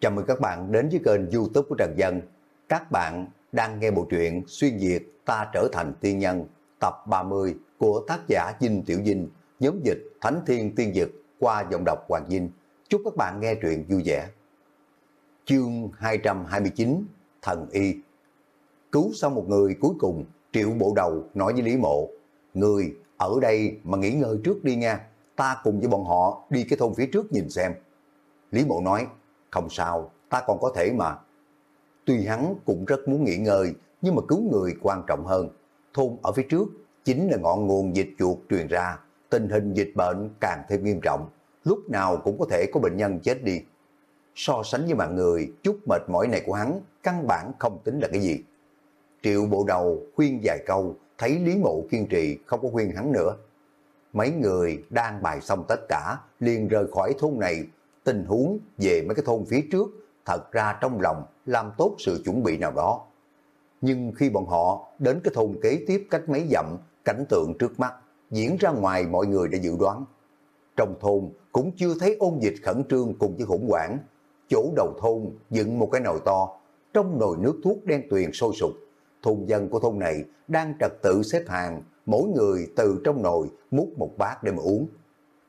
Chào mừng các bạn đến với kênh youtube của Trần Dân. Các bạn đang nghe bộ truyện Xuyên Việt Ta Trở Thành Tiên Nhân tập 30 của tác giả Dinh Tiểu Dinh, nhóm dịch Thánh Thiên Tiên Dực qua giọng đọc Hoàng Dinh. Chúc các bạn nghe truyện vui vẻ. Chương 229 Thần Y Cứu xong một người cuối cùng, triệu bộ đầu nói với Lý Mộ, Người ở đây mà nghỉ ngơi trước đi nha, ta cùng với bọn họ đi cái thôn phía trước nhìn xem. Lý Mộ nói, không sao, ta còn có thể mà. Tuy hắn cũng rất muốn nghỉ ngơi, nhưng mà cứu người quan trọng hơn. Thôn ở phía trước chính là ngọn nguồn dịch chuột truyền ra, tình hình dịch bệnh càng thêm nghiêm trọng, lúc nào cũng có thể có bệnh nhân chết đi. So sánh với mạng người, chút mệt mỏi này của hắn, căn bản không tính là cái gì. Triệu bộ đầu khuyên vài câu, thấy Lý Mộ kiên trì không có khuyên hắn nữa. Mấy người đang bài xong tất cả, liền rời khỏi thôn này tình huống về mấy cái thôn phía trước thật ra trong lòng làm tốt sự chuẩn bị nào đó. Nhưng khi bọn họ đến cái thôn kế tiếp cách mấy dặm, cảnh tượng trước mắt diễn ra ngoài mọi người đã dự đoán. Trong thôn cũng chưa thấy ôn dịch khẩn trương cùng với khủng quản. Chỗ đầu thôn dựng một cái nồi to, trong nồi nước thuốc đen tuyền sôi sục. Thôn dân của thôn này đang trật tự xếp hàng, mỗi người từ trong nồi múc một bát để mà uống.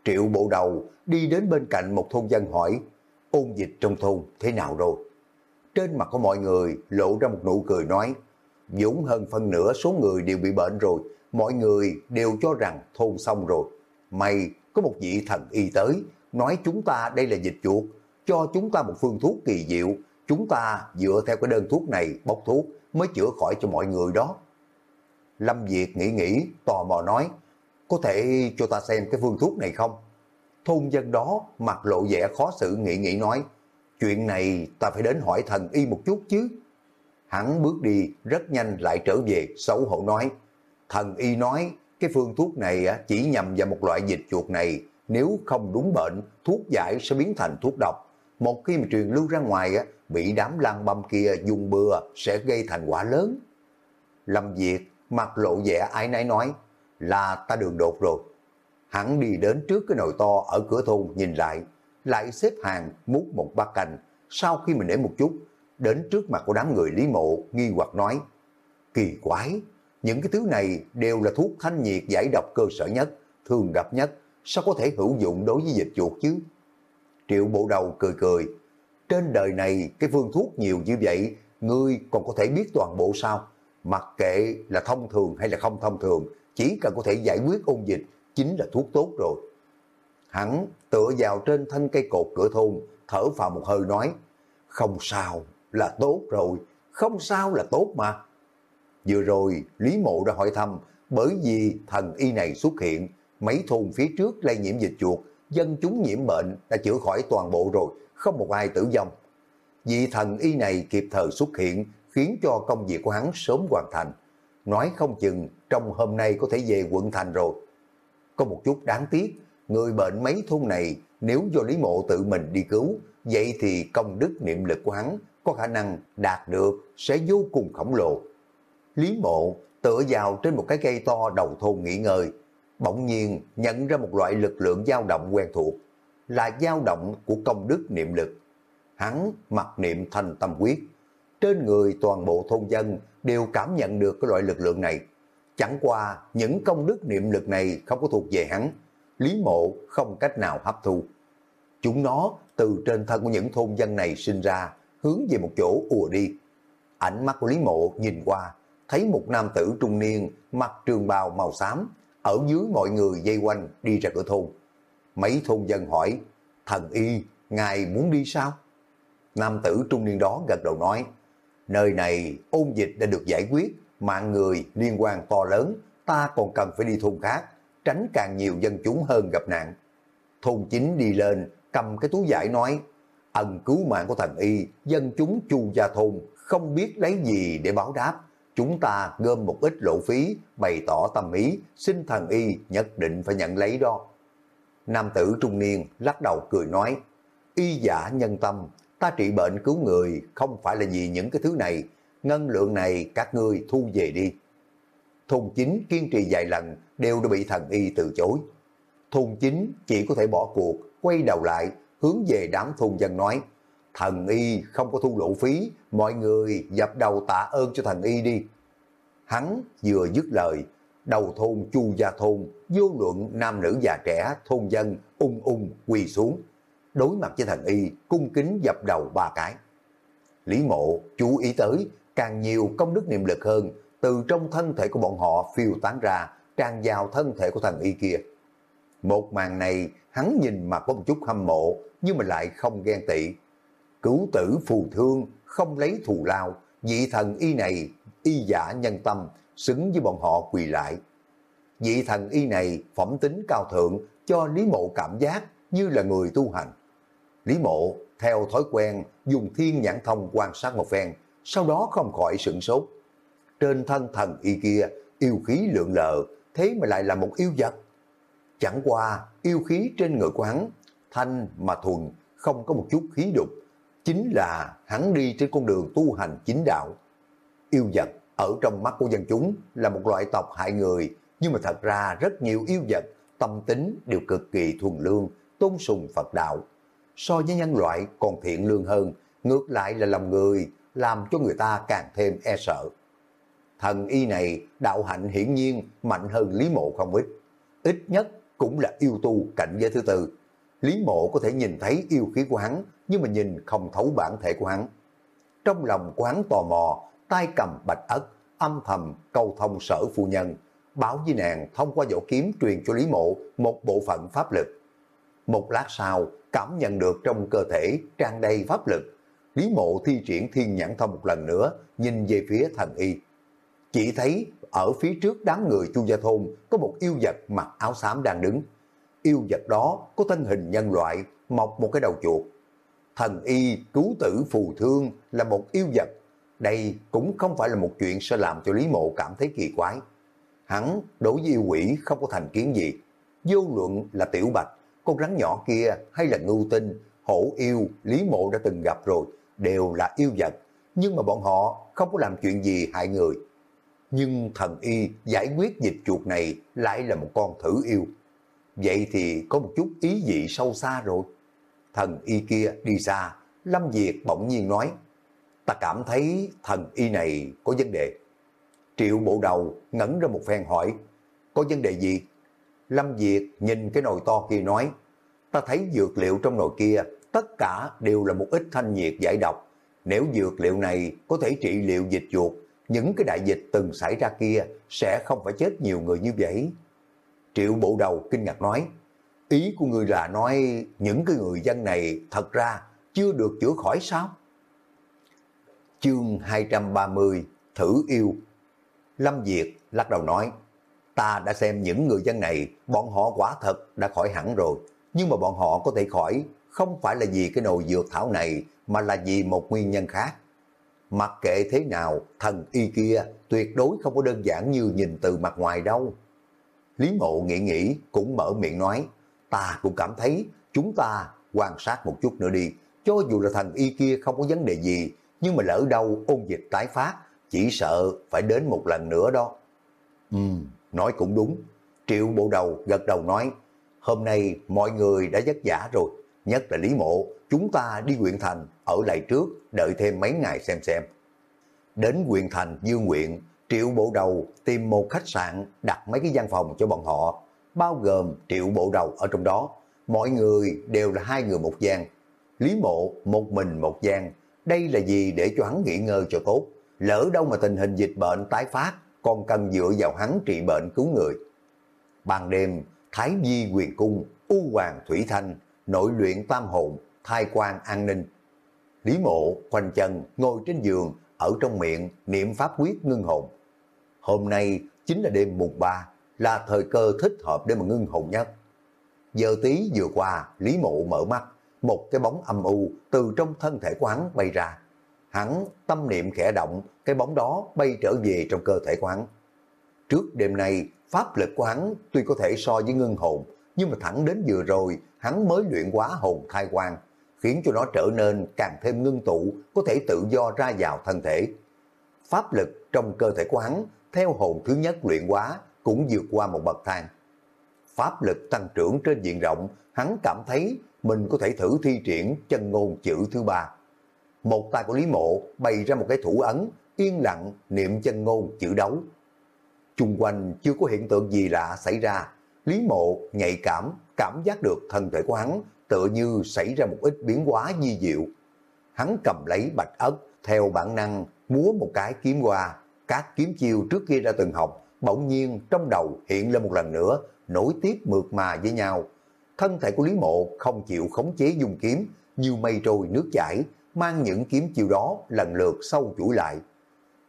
Triệu bộ đầu đi đến bên cạnh một thôn dân hỏi, ôn dịch trong thôn thế nào rồi? Trên mặt của mọi người lộ ra một nụ cười nói, dũng hơn phân nửa số người đều bị bệnh rồi, mọi người đều cho rằng thôn xong rồi. May có một vị thần y tới, nói chúng ta đây là dịch chuột, cho chúng ta một phương thuốc kỳ diệu, chúng ta dựa theo cái đơn thuốc này bốc thuốc mới chữa khỏi cho mọi người đó. Lâm Việt nghĩ nghĩ, tò mò nói, có thể cho ta xem cái phương thuốc này không? Thôn dân đó mặt lộ vẻ khó xử nghĩ nghĩ nói, chuyện này ta phải đến hỏi thần y một chút chứ. Hắn bước đi rất nhanh lại trở về xấu hổ nói, thần y nói cái phương thuốc này chỉ nhằm vào một loại dịch chuột này, nếu không đúng bệnh, thuốc giải sẽ biến thành thuốc độc. Một khi mà truyền lưu ra ngoài, bị đám lan băm kia dùng bừa sẽ gây thành quả lớn. Lâm Việt mặt lộ vẻ ái nái nói, là ta đường đột rồi. Hắn đi đến trước cái nồi to ở cửa thôn nhìn lại, lại xếp hàng múc một bát canh. Sau khi mình để một chút, đến trước mặt của đám người Lý Mộ nghi hoặc nói, kỳ quái, những cái thứ này đều là thuốc thanh nhiệt giải độc cơ sở nhất, thường gặp nhất, sao có thể hữu dụng đối với dịch chuột chứ? Triệu bộ đầu cười cười, trên đời này cái phương thuốc nhiều như vậy, ngươi còn có thể biết toàn bộ sao? Mặc kệ là thông thường hay là không thông thường, chỉ cần có thể giải quyết ôn dịch chính là thuốc tốt rồi. Hắn tựa vào trên thân cây cột cửa thôn, thở vào một hơi nói, không sao là tốt rồi, không sao là tốt mà. Vừa rồi, Lý Mộ đã hỏi thăm, bởi vì thần y này xuất hiện, mấy thôn phía trước lây nhiễm dịch chuột, dân chúng nhiễm bệnh đã chữa khỏi toàn bộ rồi, không một ai tử vong. Vì thần y này kịp thời xuất hiện, khiến cho công việc của hắn sớm hoàn thành. Nói không chừng trong hôm nay có thể về quận thành rồi. Có một chút đáng tiếc, người bệnh mấy thôn này nếu do Lý Mộ tự mình đi cứu, vậy thì công đức niệm lực của hắn có khả năng đạt được sẽ vô cùng khổng lồ. Lý Mộ tựa vào trên một cái cây to đầu thôn nghỉ ngơi, bỗng nhiên nhận ra một loại lực lượng dao động quen thuộc, là dao động của công đức niệm lực. Hắn mặc niệm thành tâm quyết, trên người toàn bộ thôn dân đều cảm nhận được cái loại lực lượng này. Chẳng qua những công đức niệm lực này không có thuộc về hắn, Lý Mộ không cách nào hấp thu. Chúng nó từ trên thân của những thôn dân này sinh ra, hướng về một chỗ ùa đi. Ánh mắt của Lý Mộ nhìn qua, thấy một nam tử trung niên mặc trường bào màu xám, ở dưới mọi người dây quanh đi ra cửa thôn. Mấy thôn dân hỏi, thần y, ngài muốn đi sao? Nam tử trung niên đó gật đầu nói, nơi này ôn dịch đã được giải quyết, mạng người liên quan to lớn, ta còn cần phải đi thôn khác, tránh càng nhiều dân chúng hơn gặp nạn. Thôn chính đi lên, cầm cái túi giải nói, ân cứu mạng của thần y, dân chúng chu gia thôn không biết lấy gì để báo đáp. Chúng ta gom một ít lộ phí, bày tỏ tâm ý, xin thần y nhất định phải nhận lấy đó. Nam tử trung niên lắc đầu cười nói, y giả nhân tâm, ta trị bệnh cứu người không phải là vì những cái thứ này, ngân lượng này các ngươi thu về đi. Thùng chính kiên trì vài lần đều đã bị thần y từ chối. Thùng chính chỉ có thể bỏ cuộc, quay đầu lại, hướng về đám thùng dân nói, thần y không có thu lộ phí, mọi người dập đầu tạ ơn cho thần y đi. Hắn vừa dứt lời, đầu thôn chu gia thôn, vô luận nam nữ già trẻ, thôn dân, ung ung quỳ xuống. Đối mặt với thần y, cung kính dập đầu ba cái. Lý mộ chú ý tới, càng nhiều công đức niệm lực hơn, từ trong thân thể của bọn họ phiêu tán ra, tràn vào thân thể của thần y kia. Một màn này, hắn nhìn mà có một chút hâm mộ, nhưng mà lại không ghen tị. Cứu tử phù thương, không lấy thù lao, vị thần y này, y giả nhân tâm, xứng với bọn họ quỳ lại. Vị thần y này phẩm tính cao thượng cho Lý Mộ cảm giác như là người tu hành. Lý Mộ theo thói quen dùng thiên nhãn thông quan sát một phen, sau đó không khỏi sửng sốt. Trên thân thần y kia, yêu khí lượng lờ, thế mà lại là một yêu vật. Chẳng qua, yêu khí trên người của hắn, thanh mà thuần, không có một chút khí đục. Chính là hắn đi trên con đường tu hành chính đạo. Yêu vật ở trong mắt của dân chúng là một loại tộc hại người, nhưng mà thật ra rất nhiều yêu vật, tâm tính đều cực kỳ thuần lương, tôn sùng Phật đạo. So với nhân loại còn thiện lương hơn, ngược lại là lòng người, làm cho người ta càng thêm e sợ. Thần y này đạo hạnh hiển nhiên mạnh hơn Lý Mộ không ít. Ít nhất cũng là yêu tu cảnh giới thứ tư. Lý Mộ có thể nhìn thấy yêu khí của hắn, nhưng mà nhìn không thấu bản thể của hắn. Trong lòng quán tò mò, tay cầm bạch ất, âm thầm câu thông sở phu nhân, báo với nàng thông qua vỏ kiếm truyền cho Lý Mộ một bộ phận pháp lực. Một lát sau, cảm nhận được trong cơ thể tràn đầy pháp lực, Lý Mộ thi triển thiên nhãn thông một lần nữa, nhìn về phía thần y. Chỉ thấy ở phía trước đám người Chu Gia Thôn có một yêu vật mặc áo xám đang đứng. Yêu vật đó có thân hình nhân loại, mọc một cái đầu chuột. Thần y cứu tử phù thương là một yêu vật. Đây cũng không phải là một chuyện sẽ làm cho Lý Mộ cảm thấy kỳ quái. Hắn đối với yêu quỷ không có thành kiến gì. Vô luận là tiểu bạch, con rắn nhỏ kia hay là ngưu tinh, hổ yêu, Lý Mộ đã từng gặp rồi, đều là yêu vật. Nhưng mà bọn họ không có làm chuyện gì hại người nhưng thần y giải quyết dịch chuột này lại là một con thử yêu. Vậy thì có một chút ý vị sâu xa rồi. Thần y kia đi xa, Lâm Diệt bỗng nhiên nói, ta cảm thấy thần y này có vấn đề. Triệu bộ đầu ngẩn ra một phen hỏi, có vấn đề gì? Lâm Diệt nhìn cái nồi to kia nói, ta thấy dược liệu trong nồi kia tất cả đều là một ít thanh nhiệt giải độc. Nếu dược liệu này có thể trị liệu dịch chuột những cái đại dịch từng xảy ra kia sẽ không phải chết nhiều người như vậy. Triệu bộ đầu kinh ngạc nói, ý của người là nói những cái người dân này thật ra chưa được chữa khỏi sao? Chương 230 Thử yêu Lâm Diệt lắc đầu nói, ta đã xem những người dân này, bọn họ quả thật đã khỏi hẳn rồi, nhưng mà bọn họ có thể khỏi không phải là vì cái nồi dược thảo này mà là vì một nguyên nhân khác. Mặc kệ thế nào, thần y kia tuyệt đối không có đơn giản như nhìn từ mặt ngoài đâu. Lý mộ nghĩ nghĩ, cũng mở miệng nói, ta cũng cảm thấy chúng ta quan sát một chút nữa đi, cho dù là thần y kia không có vấn đề gì, nhưng mà lỡ đâu ôn dịch tái phát, chỉ sợ phải đến một lần nữa đó. Ừ, nói cũng đúng. Triệu bộ đầu gật đầu nói, hôm nay mọi người đã vất vả rồi, nhất là Lý Mộ, chúng ta đi huyện thành, ở lại trước, đợi thêm mấy ngày xem xem. Đến huyện thành Dương Nguyện, Triệu Bộ Đầu tìm một khách sạn đặt mấy cái gian phòng cho bọn họ, bao gồm Triệu Bộ Đầu ở trong đó. Mọi người đều là hai người một gian. Lý Mộ một mình một gian. Đây là gì để cho hắn nghỉ ngơi cho tốt. Lỡ đâu mà tình hình dịch bệnh tái phát, còn cần dựa vào hắn trị bệnh cứu người. Ban đêm, Thái Di quyền cung, U Hoàng Thủy Thanh, nội luyện tam hồn, thai quan an ninh. Lý mộ khoanh chân ngồi trên giường, ở trong miệng niệm pháp quyết ngưng hồn. Hôm nay chính là đêm mùng 3, là thời cơ thích hợp để mà ngưng hồn nhất. Giờ tí vừa qua, Lý mộ mở mắt, một cái bóng âm u từ trong thân thể của hắn bay ra. Hắn tâm niệm khẽ động, cái bóng đó bay trở về trong cơ thể của hắn. Trước đêm nay, pháp lực của hắn tuy có thể so với ngưng hồn, nhưng mà thẳng đến vừa rồi, hắn mới luyện quá hồn khai quang khiến cho nó trở nên càng thêm ngưng tụ, có thể tự do ra vào thân thể. Pháp lực trong cơ thể của hắn, theo hồn thứ nhất luyện quá, cũng vượt qua một bậc thang. Pháp lực tăng trưởng trên diện rộng, hắn cảm thấy mình có thể thử thi triển chân ngôn chữ thứ ba. một tay của Lý Mộ bày ra một cái thủ ấn, yên lặng niệm chân ngôn chữ đấu. Trung quanh chưa có hiện tượng gì lạ xảy ra, Lý Mộ nhạy cảm, cảm giác được thân thể của hắn tựa như xảy ra một ít biến hóa di diệu. Hắn cầm lấy bạch ất, theo bản năng múa một cái kiếm qua, các kiếm chiêu trước kia ra từng học, bỗng nhiên trong đầu hiện lên một lần nữa, nối tiếp mượt mà với nhau. Thân thể của Lý Mộ không chịu khống chế dùng kiếm, như mây trôi nước chảy, mang những kiếm chiêu đó lần lượt sâu chuỗi lại.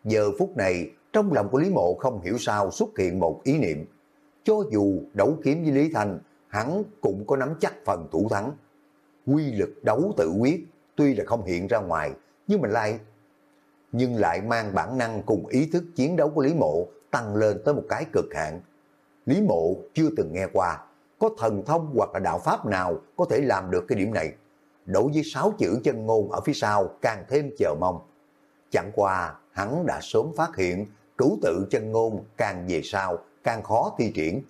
Giờ phút này, trong lòng của Lý Mộ không hiểu sao xuất hiện một ý niệm. Cho dù đấu kiếm với Lý Thành, hắn cũng có nắm chắc phần thủ thắng. Quy lực đấu tự quyết, tuy là không hiện ra ngoài, nhưng mà lại nhưng lại mang bản năng cùng ý thức chiến đấu của Lý Mộ tăng lên tới một cái cực hạn. Lý Mộ chưa từng nghe qua, có thần thông hoặc là đạo pháp nào có thể làm được cái điểm này. Đối với sáu chữ chân ngôn ở phía sau càng thêm chờ mong. Chẳng qua, hắn đã sớm phát hiện cửu tự chân ngôn càng về sau càng khó thi triển.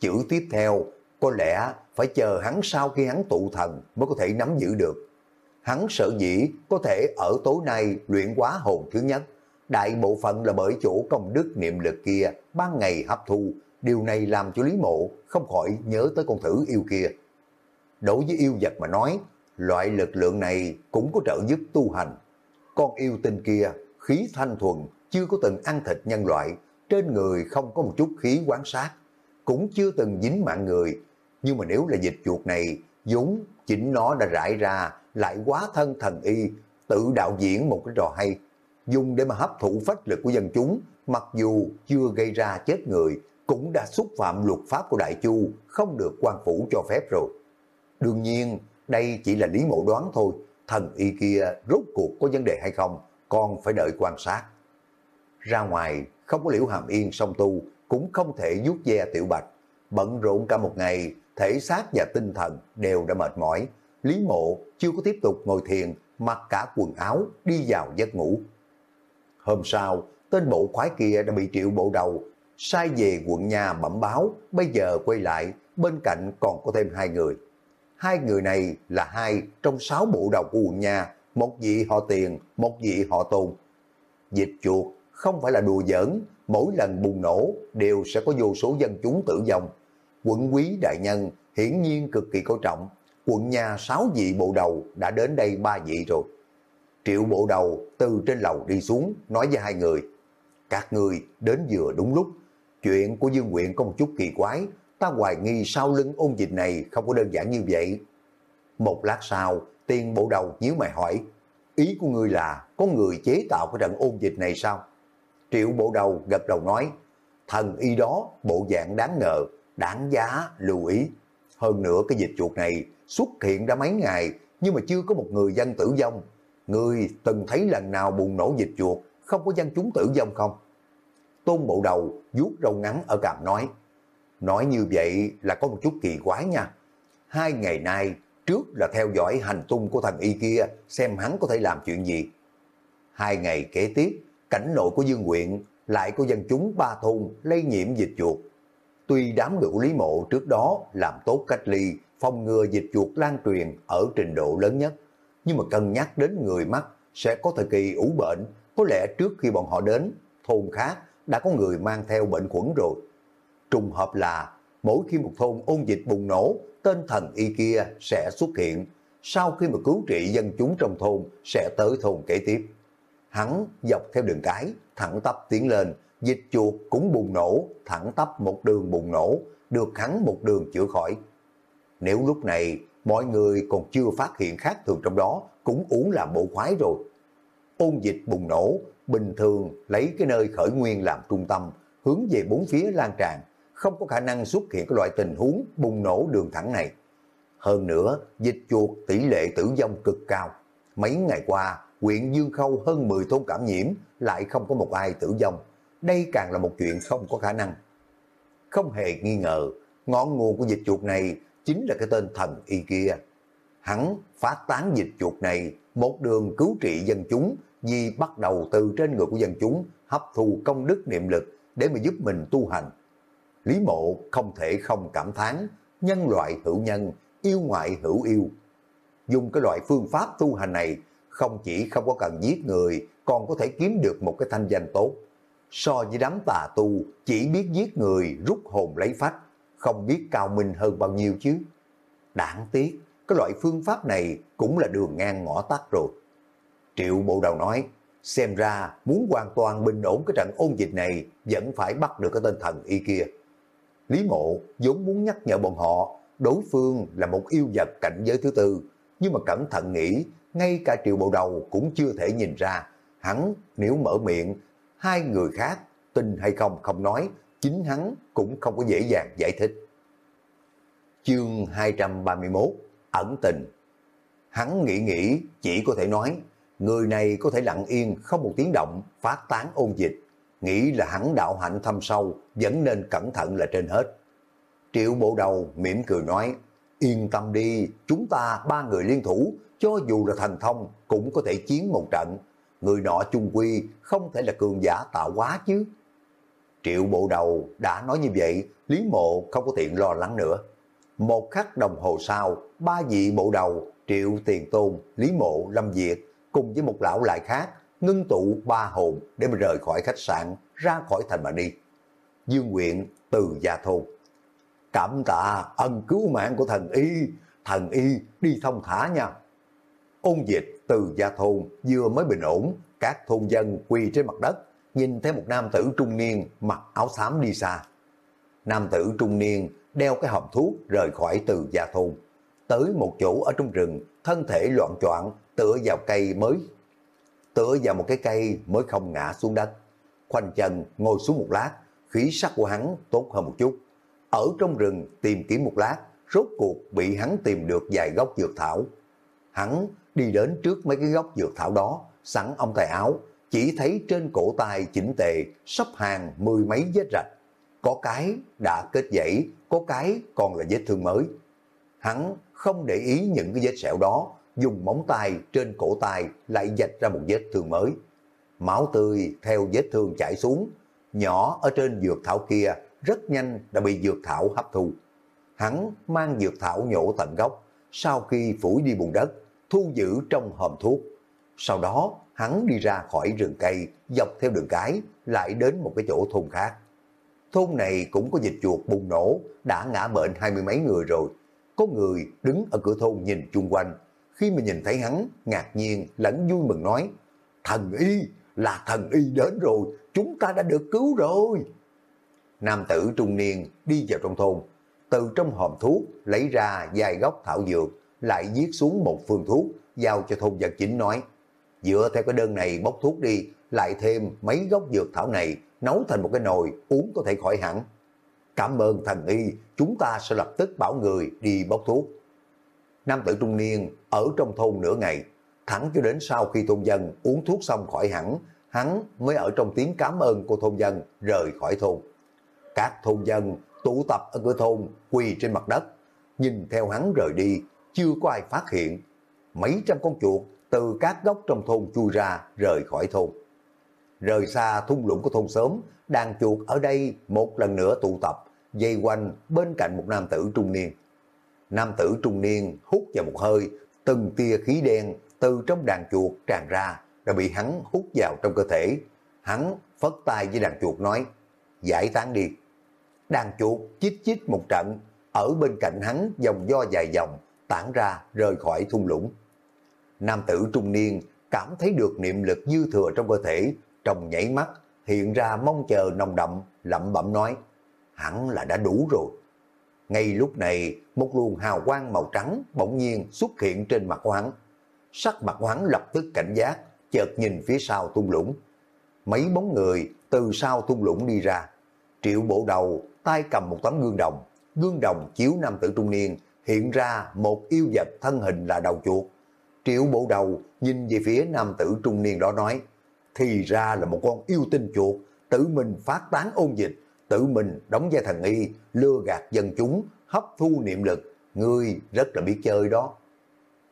Chữ tiếp theo có lẽ phải chờ hắn sau khi hắn tụ thần mới có thể nắm giữ được. Hắn sợ dĩ có thể ở tối nay luyện quá hồn thứ nhất. Đại bộ phận là bởi chỗ công đức niệm lực kia ban ngày hấp thu. Điều này làm cho Lý Mộ không khỏi nhớ tới con thử yêu kia. Đối với yêu vật mà nói, loại lực lượng này cũng có trợ giúp tu hành. Con yêu tinh kia, khí thanh thuần, chưa có từng ăn thịt nhân loại, trên người không có một chút khí quán sát, cũng chưa từng dính mạng người. Nhưng mà nếu là dịch chuột này, dũng chính nó đã rải ra, lại quá thân thần y, tự đạo diễn một cái trò hay, dùng để mà hấp thụ phách lực của dân chúng, mặc dù chưa gây ra chết người, cũng đã xúc phạm luật pháp của Đại Chu, không được quan phủ cho phép rồi. Đương nhiên, đây chỉ là lý mộ đoán thôi, thần y kia rốt cuộc có vấn đề hay không, còn phải đợi quan sát. Ra ngoài, không có liễu hàm yên song tu, cũng không thể vuốt ve tiểu bạch. Bận rộn cả một ngày, thể xác và tinh thần đều đã mệt mỏi. Lý mộ chưa có tiếp tục ngồi thiền, mặc cả quần áo, đi vào giấc ngủ. Hôm sau, tên bộ khoái kia đã bị triệu bộ đầu, sai về quận nhà bẩm báo, bây giờ quay lại, bên cạnh còn có thêm hai người. Hai người này là hai trong sáu bộ đầu của quận nhà, một vị họ tiền, một vị họ tôn. Dịch chuột không phải là đùa giỡn, mỗi lần bùng nổ đều sẽ có vô số dân chúng tử vong. Quận quý đại nhân hiển nhiên cực kỳ coi trọng, quận nhà sáu vị bộ đầu đã đến đây ba vị rồi. Triệu bộ đầu từ trên lầu đi xuống nói với hai người, các người đến vừa đúng lúc, chuyện của Dương nguyện có một chút kỳ quái, ta hoài nghi sau lưng ôn dịch này không có đơn giản như vậy. Một lát sau, tiên bộ đầu nhíu mày hỏi, ý của ngươi là có người chế tạo cái trận ôn dịch này sao? Triệu bộ đầu gật đầu nói, thần y đó bộ dạng đáng ngờ, đáng giá, lưu ý. Hơn nữa cái dịch chuột này xuất hiện đã mấy ngày nhưng mà chưa có một người dân tử vong. Người từng thấy lần nào bùng nổ dịch chuột không có dân chúng tử vong không? Tôn bộ đầu vuốt râu ngắn ở cằm nói, nói như vậy là có một chút kỳ quái nha. Hai ngày nay trước là theo dõi hành tung của thần y kia xem hắn có thể làm chuyện gì. Hai ngày kế tiếp cảnh nội của Dương Quyện lại có dân chúng ba thôn lây nhiễm dịch chuột. Tuy đám người của Lý Mộ trước đó làm tốt cách ly, phòng ngừa dịch chuột lan truyền ở trình độ lớn nhất, nhưng mà cân nhắc đến người mắc sẽ có thời kỳ ủ bệnh, có lẽ trước khi bọn họ đến, thôn khác đã có người mang theo bệnh khuẩn rồi. Trùng hợp là mỗi khi một thôn ôn dịch bùng nổ, tên thần y kia sẽ xuất hiện, sau khi mà cứu trị dân chúng trong thôn sẽ tới thôn kế tiếp. Hắn dọc theo đường cái, thẳng tắp tiến lên, dịch chuột cũng bùng nổ, thẳng tắp một đường bùng nổ, được hắn một đường chữa khỏi. Nếu lúc này mọi người còn chưa phát hiện khác thường trong đó, cũng uống làm bộ khoái rồi. Ôn dịch bùng nổ, bình thường lấy cái nơi khởi nguyên làm trung tâm, hướng về bốn phía lan tràn, không có khả năng xuất hiện cái loại tình huống bùng nổ đường thẳng này. Hơn nữa, dịch chuột tỷ lệ tử vong cực cao. Mấy ngày qua, huyện Dương Khâu hơn 10 thôn cảm nhiễm, lại không có một ai tử vong. Đây càng là một chuyện không có khả năng. Không hề nghi ngờ, ngọn nguồn của dịch chuột này chính là cái tên thần y kia. Hắn phát tán dịch chuột này, một đường cứu trị dân chúng, vì bắt đầu từ trên người của dân chúng hấp thu công đức niệm lực để mà giúp mình tu hành. Lý mộ không thể không cảm thán nhân loại hữu nhân, yêu ngoại hữu yêu. Dùng cái loại phương pháp tu hành này không chỉ không có cần giết người, còn có thể kiếm được một cái thanh danh tốt. So với đám tà tu, chỉ biết giết người, rút hồn lấy phách, không biết cao minh hơn bao nhiêu chứ. Đáng tiếc, cái loại phương pháp này cũng là đường ngang ngõ tắt rồi. Triệu Bộ Đầu nói, xem ra muốn hoàn toàn bình ổn cái trận ôn dịch này vẫn phải bắt được cái tên thần y kia. Lý Mộ vốn muốn nhắc nhở bọn họ đối phương là một yêu vật cảnh giới thứ tư, nhưng mà cẩn thận nghĩ, ngay cả Triệu Bộ Đầu cũng chưa thể nhìn ra, hắn nếu mở miệng, hai người khác tin hay không không nói, chính hắn cũng không có dễ dàng giải thích. Chương 231 Ẩn tình Hắn nghĩ nghĩ chỉ có thể nói người này có thể lặng yên không một tiếng động phát tán ôn dịch nghĩ là hắn đạo hạnh thâm sâu vẫn nên cẩn thận là trên hết. Triệu bộ đầu mỉm cười nói yên tâm đi chúng ta ba người liên thủ cho dù là thần thông cũng có thể chiến một trận người nọ chung quy không thể là cường giả tạo quá chứ. Triệu bộ đầu đã nói như vậy, Lý Mộ không có tiện lo lắng nữa. Một khắc đồng hồ sau, ba vị bộ đầu, Triệu Tiền Tôn, Lý Mộ, Lâm Việt cùng với một lão lại khác ngưng tụ ba hồn để mà rời khỏi khách sạn, ra khỏi thành mà đi. Dương Nguyện từ gia thôn. Cảm tạ ân cứu mạng của thần y, thần y đi thông thả nha. Ôn dịch từ gia thôn vừa mới bình ổn, các thôn dân quỳ trên mặt đất, nhìn thấy một nam tử trung niên mặc áo xám đi xa. Nam tử trung niên đeo cái hộp thuốc rời khỏi từ gia thôn, tới một chỗ ở trong rừng, thân thể loạn choạng tựa vào cây mới, tựa vào một cái cây mới không ngã xuống đất. Khoanh chân ngồi xuống một lát, khí sắc của hắn tốt hơn một chút. Ở trong rừng tìm kiếm một lát, rốt cuộc bị hắn tìm được vài gốc dược thảo. Hắn đi đến trước mấy cái gốc dược thảo đó, sẵn ông tay áo, chỉ thấy trên cổ tay chỉnh tề, sắp hàng mười mấy vết rạch. Có cái đã kết dãy, có cái còn là vết thương mới. Hắn không để ý những cái vết sẹo đó, dùng móng tay trên cổ tay lại dạch ra một vết thương mới. Máu tươi theo vết thương chảy xuống, nhỏ ở trên dược thảo kia rất nhanh đã bị dược thảo hấp thu. Hắn mang dược thảo nhổ tận gốc, sau khi phủi đi bùn đất, thu giữ trong hòm thuốc. Sau đó, hắn đi ra khỏi rừng cây, dọc theo đường cái, lại đến một cái chỗ thôn khác. Thôn này cũng có dịch chuột bùng nổ, đã ngã bệnh hai mươi mấy người rồi. Có người đứng ở cửa thôn nhìn chung quanh, khi mà nhìn thấy hắn, ngạc nhiên lẫn vui mừng nói, thần y, là thần y đến rồi, chúng ta đã được cứu rồi. Nam tử trung niên đi vào trong thôn, từ trong hòm thuốc lấy ra vài gốc thảo dược, lại viết xuống một phương thuốc, giao cho thôn dân chính nói, dựa theo cái đơn này bốc thuốc đi, lại thêm mấy gốc dược thảo này, nấu thành một cái nồi, uống có thể khỏi hẳn. Cảm ơn thần y, chúng ta sẽ lập tức bảo người đi bốc thuốc. Nam tử trung niên ở trong thôn nửa ngày, thẳng cho đến sau khi thôn dân uống thuốc xong khỏi hẳn, hắn mới ở trong tiếng cảm ơn của thôn dân rời khỏi thôn. Các thôn dân tụ tập ở cửa thôn, quỳ trên mặt đất, nhìn theo hắn rời đi, chưa có ai phát hiện. Mấy trăm con chuột từ các góc trong thôn chui ra rời khỏi thôn. Rời xa thung lũng của thôn sớm, đàn chuột ở đây một lần nữa tụ tập, dây quanh bên cạnh một nam tử trung niên. Nam tử trung niên hút vào một hơi, từng tia khí đen từ trong đàn chuột tràn ra, đã bị hắn hút vào trong cơ thể. Hắn phất tay với đàn chuột nói, giải tán đi. Đàn chuột chít chít một trận, ở bên cạnh hắn dòng do dài dòng, tản ra rời khỏi thung lũng. Nam tử trung niên cảm thấy được niệm lực dư thừa trong cơ thể, trong nhảy mắt, hiện ra mong chờ nồng đậm, lẩm bẩm nói, hẳn là đã đủ rồi. Ngay lúc này, một luồng hào quang màu trắng bỗng nhiên xuất hiện trên mặt hoáng. Sắc mặt hoáng lập tức cảnh giác, chợt nhìn phía sau thung lũng. Mấy bóng người từ sau thung lũng đi ra. Triệu bộ đầu, tay cầm một tấm gương đồng. Gương đồng chiếu nam tử trung niên, hiện ra một yêu vật thân hình là đầu chuột. Triệu bộ đầu nhìn về phía nam tử trung niên đó nói, thì ra là một con yêu tinh chuột, tự mình phát tán ôn dịch, tự mình đóng vai thần y, lừa gạt dân chúng, hấp thu niệm lực, ngươi rất là biết chơi đó.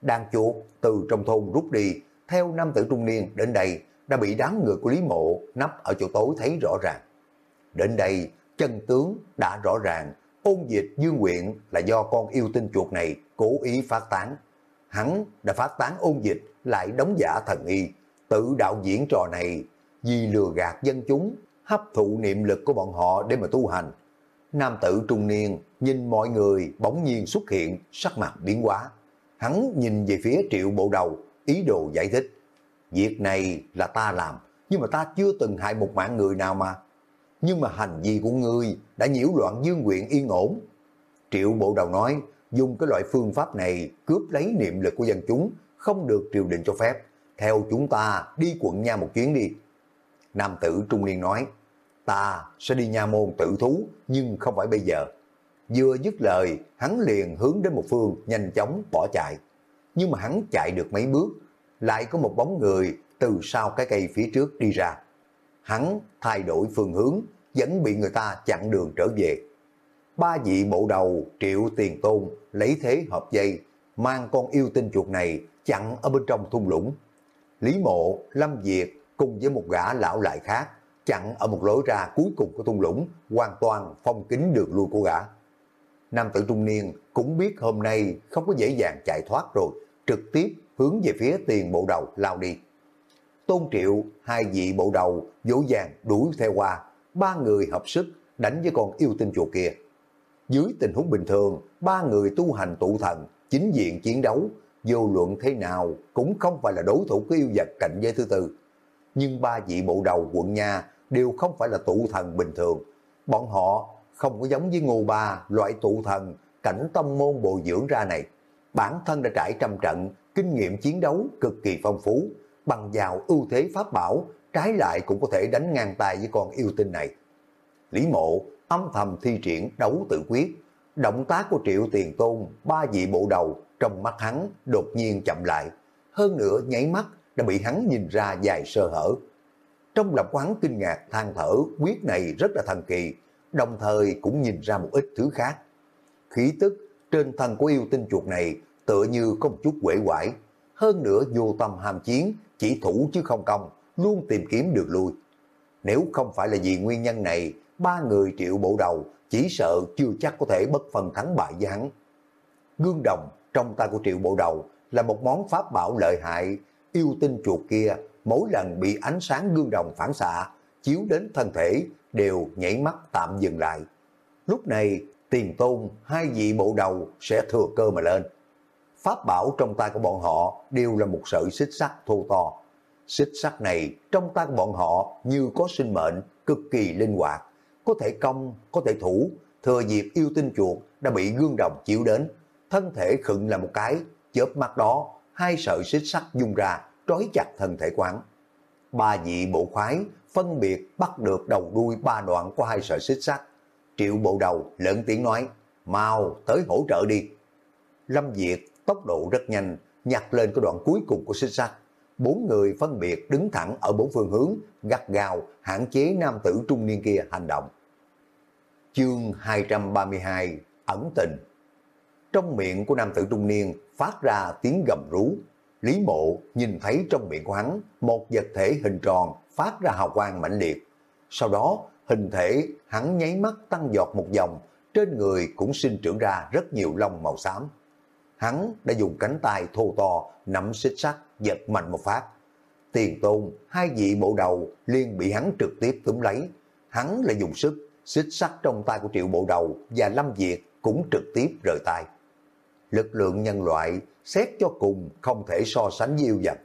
Đàn chuột từ trong thôn rút đi, theo nam tử trung niên đến đây đã bị đám người của Lý Mộ nấp ở chỗ tối thấy rõ ràng. Đến đây, chân tướng đã rõ ràng, ôn dịch dương nguyện là do con yêu tinh chuột này cố ý phát tán. hắn đã phát tán ôn dịch, lại đóng giả thần y, tự đạo diễn trò này vì lừa gạt dân chúng, hấp thụ niệm lực của bọn họ để mà tu hành. Nam tử trung niên nhìn mọi người bỗng nhiên xuất hiện, sắc mặt biến hóa. Hắn nhìn về phía triệu bộ đầu, ý đồ giải thích. Việc này là ta làm, nhưng mà ta chưa từng hại một mạng người nào mà. Nhưng mà hành vi của ngươi đã nhiễu loạn dương quyện yên ổn. Triệu bộ đầu nói, dùng cái loại phương pháp này cướp lấy niệm lực của dân chúng, không được triều đình cho phép. Theo chúng ta đi quận nha một chuyến đi. Nam tử trung niên nói, ta sẽ đi nha môn tự thú, nhưng không phải bây giờ. Vừa dứt lời, hắn liền hướng đến một phương, nhanh chóng bỏ chạy. Nhưng mà hắn chạy được mấy bước, lại có một bóng người từ sau cái cây phía trước đi ra. Hắn thay đổi phương hướng, vẫn bị người ta chặn đường trở về. Ba vị bộ đầu triệu tiền tôn lấy thế hợp dây, mang con yêu tinh chuột này chặn ở bên trong thung lũng. Lý mộ, Lâm Việt cùng với một gã lão lại khác chặn ở một lối ra cuối cùng của thung lũng, hoàn toàn phong kính đường lui của gã. Nam tử trung niên cũng biết hôm nay không có dễ dàng chạy thoát rồi, trực tiếp hướng về phía tiền bộ đầu lao đi. Tôn Triệu, hai vị bộ đầu, dỗ dàng đuổi theo qua, ba người hợp sức đánh với con yêu tinh chùa kia. Dưới tình huống bình thường, ba người tu hành tụ thần, chính diện chiến đấu, vô luận thế nào cũng không phải là đối thủ của yêu vật cạnh giới thứ tư. Nhưng ba vị bộ đầu quận nha đều không phải là tụ thần bình thường. Bọn họ không có giống với ngô ba loại tụ thần cảnh tâm môn bồi dưỡng ra này. Bản thân đã trải trăm trận, kinh nghiệm chiến đấu cực kỳ phong phú, bằng vào ưu thế pháp bảo, trái lại cũng có thể đánh ngang tay với con yêu tinh này. Lý mộ âm thầm thi triển đấu tự quyết, động tác của triệu tiền tôn, ba vị bộ đầu trong mắt hắn đột nhiên chậm lại, hơn nữa nháy mắt đã bị hắn nhìn ra dài sơ hở. Trong lòng quán kinh ngạc than thở, quyết này rất là thần kỳ, đồng thời cũng nhìn ra một ít thứ khác. Khí tức trên thân của yêu tinh chuột này tựa như có một chút quể quải, hơn nữa vô tâm hàm chiến, chỉ thủ chứ không công, luôn tìm kiếm được lui. Nếu không phải là vì nguyên nhân này, ba người triệu bộ đầu chỉ sợ chưa chắc có thể bất phần thắng bại với hắn. Gương đồng trong tay của triệu bộ đầu là một món pháp bảo lợi hại, yêu tinh chuột kia mỗi lần bị ánh sáng gương đồng phản xạ, chiếu đến thân thể đều nhảy mắt tạm dừng lại. Lúc này, tiền tôn, hai vị bộ đầu sẽ thừa cơ mà lên. Pháp bảo trong tay của bọn họ đều là một sợi xích sắt thô to. Xích sắt này trong tay của bọn họ như có sinh mệnh, cực kỳ linh hoạt. Có thể công, có thể thủ, thừa dịp yêu tinh chuột đã bị gương đồng chiếu đến. Thân thể khựng là một cái, chớp mắt đó, hai sợi xích sắt dung ra, trói chặt thân thể quán. Ba vị bộ khoái phân biệt bắt được đầu đuôi ba đoạn của hai sợi xích sắt. Triệu bộ đầu lớn tiếng nói, mau tới hỗ trợ đi. Lâm Việt tốc độ rất nhanh, nhặt lên cái đoạn cuối cùng của xích sắt. Bốn người phân biệt đứng thẳng ở bốn phương hướng, gắt gào hạn chế nam tử trung niên kia hành động. Chương 232 Ẩn tình Trong miệng của nam tử trung niên phát ra tiếng gầm rú. Lý mộ nhìn thấy trong miệng của hắn một vật thể hình tròn phát ra hào quang mạnh liệt. Sau đó, hình thể hắn nháy mắt tăng giọt một vòng, trên người cũng sinh trưởng ra rất nhiều lông màu xám hắn đã dùng cánh tay thô to nắm xích sắt giật mạnh một phát. Tiền tôn, hai vị bộ đầu liền bị hắn trực tiếp túm lấy. Hắn lại dùng sức, xích sắt trong tay của triệu bộ đầu và Lâm Việt cũng trực tiếp rời tay. Lực lượng nhân loại xét cho cùng không thể so sánh diêu yêu vật.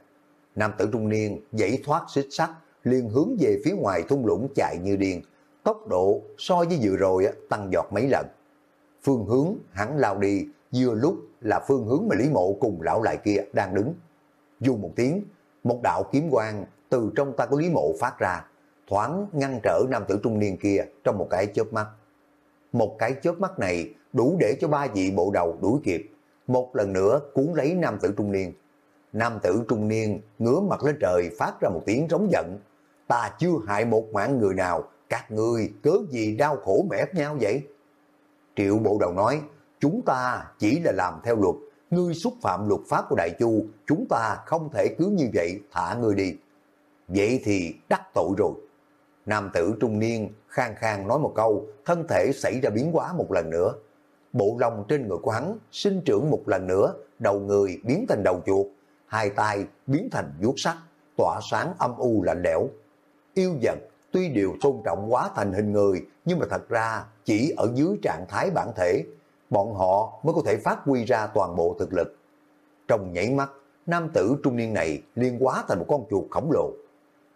Nam tử trung niên dãy thoát xích sắt liền hướng về phía ngoài thung lũng chạy như điên. Tốc độ so với vừa rồi tăng giọt mấy lần. Phương hướng hắn lao đi vừa lúc là phương hướng mà Lý Mộ cùng lão lại kia đang đứng. Dù một tiếng, một đạo kiếm quang từ trong tay của Lý Mộ phát ra, thoáng ngăn trở nam tử trung niên kia trong một cái chớp mắt. Một cái chớp mắt này đủ để cho ba vị bộ đầu đuổi kịp, một lần nữa cuốn lấy nam tử trung niên. Nam tử trung niên ngửa mặt lên trời phát ra một tiếng rống giận. Ta chưa hại một mạng người nào, các ngươi cớ gì đau khổ mẻ nhau vậy? Triệu bộ đầu nói, chúng ta chỉ là làm theo luật, ngươi xúc phạm luật pháp của Đại Chu, chúng ta không thể cứ như vậy thả ngươi đi. Vậy thì đắc tội rồi. Nam tử trung niên khang khang nói một câu, thân thể xảy ra biến hóa một lần nữa. Bộ lông trên người của hắn sinh trưởng một lần nữa, đầu người biến thành đầu chuột, hai tay biến thành vuốt sắt, tỏa sáng âm u lạnh lẽo. Yêu vật tuy đều tôn trọng quá thành hình người, nhưng mà thật ra chỉ ở dưới trạng thái bản thể, bọn họ mới có thể phát huy ra toàn bộ thực lực. Trong nhảy mắt, nam tử trung niên này liên quá thành một con chuột khổng lồ.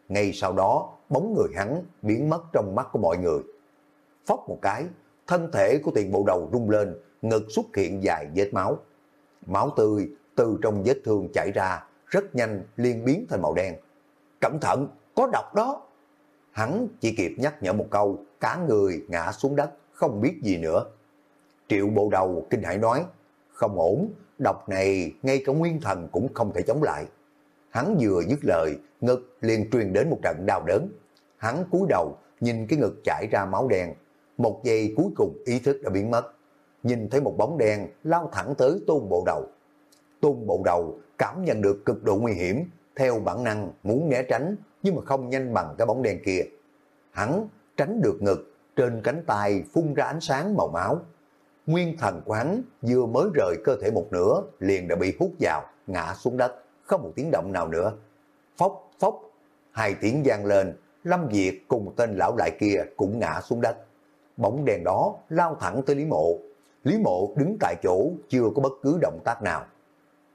Ngay sau đó, bóng người hắn biến mất trong mắt của mọi người. Phóc một cái, thân thể của tiền bộ đầu rung lên, ngực xuất hiện dài vết máu. Máu tươi từ trong vết thương chảy ra, rất nhanh liên biến thành màu đen. Cẩn thận, có độc đó. Hắn chỉ kịp nhắc nhở một câu, cả người ngã xuống đất, không biết gì nữa. Triệu bộ đầu kinh hãi nói, không ổn, độc này ngay cả nguyên thần cũng không thể chống lại. Hắn vừa dứt lời, ngực liền truyền đến một trận đau đớn. Hắn cúi đầu, nhìn cái ngực chảy ra máu đen. Một giây cuối cùng ý thức đã biến mất. Nhìn thấy một bóng đen lao thẳng tới tôn bộ đầu. Tôn bộ đầu cảm nhận được cực độ nguy hiểm, theo bản năng muốn né tránh, nhưng mà không nhanh bằng cái bóng đen kia. Hắn tránh được ngực, trên cánh tay phun ra ánh sáng màu máu. Nguyên thần của hắn vừa mới rời cơ thể một nửa, liền đã bị hút vào, ngã xuống đất, không một tiếng động nào nữa. Phốc, phốc, hai tiếng gian lên, Lâm Việt cùng tên lão đại kia cũng ngã xuống đất. Bóng đèn đó lao thẳng tới Lý Mộ. Lý Mộ đứng tại chỗ chưa có bất cứ động tác nào.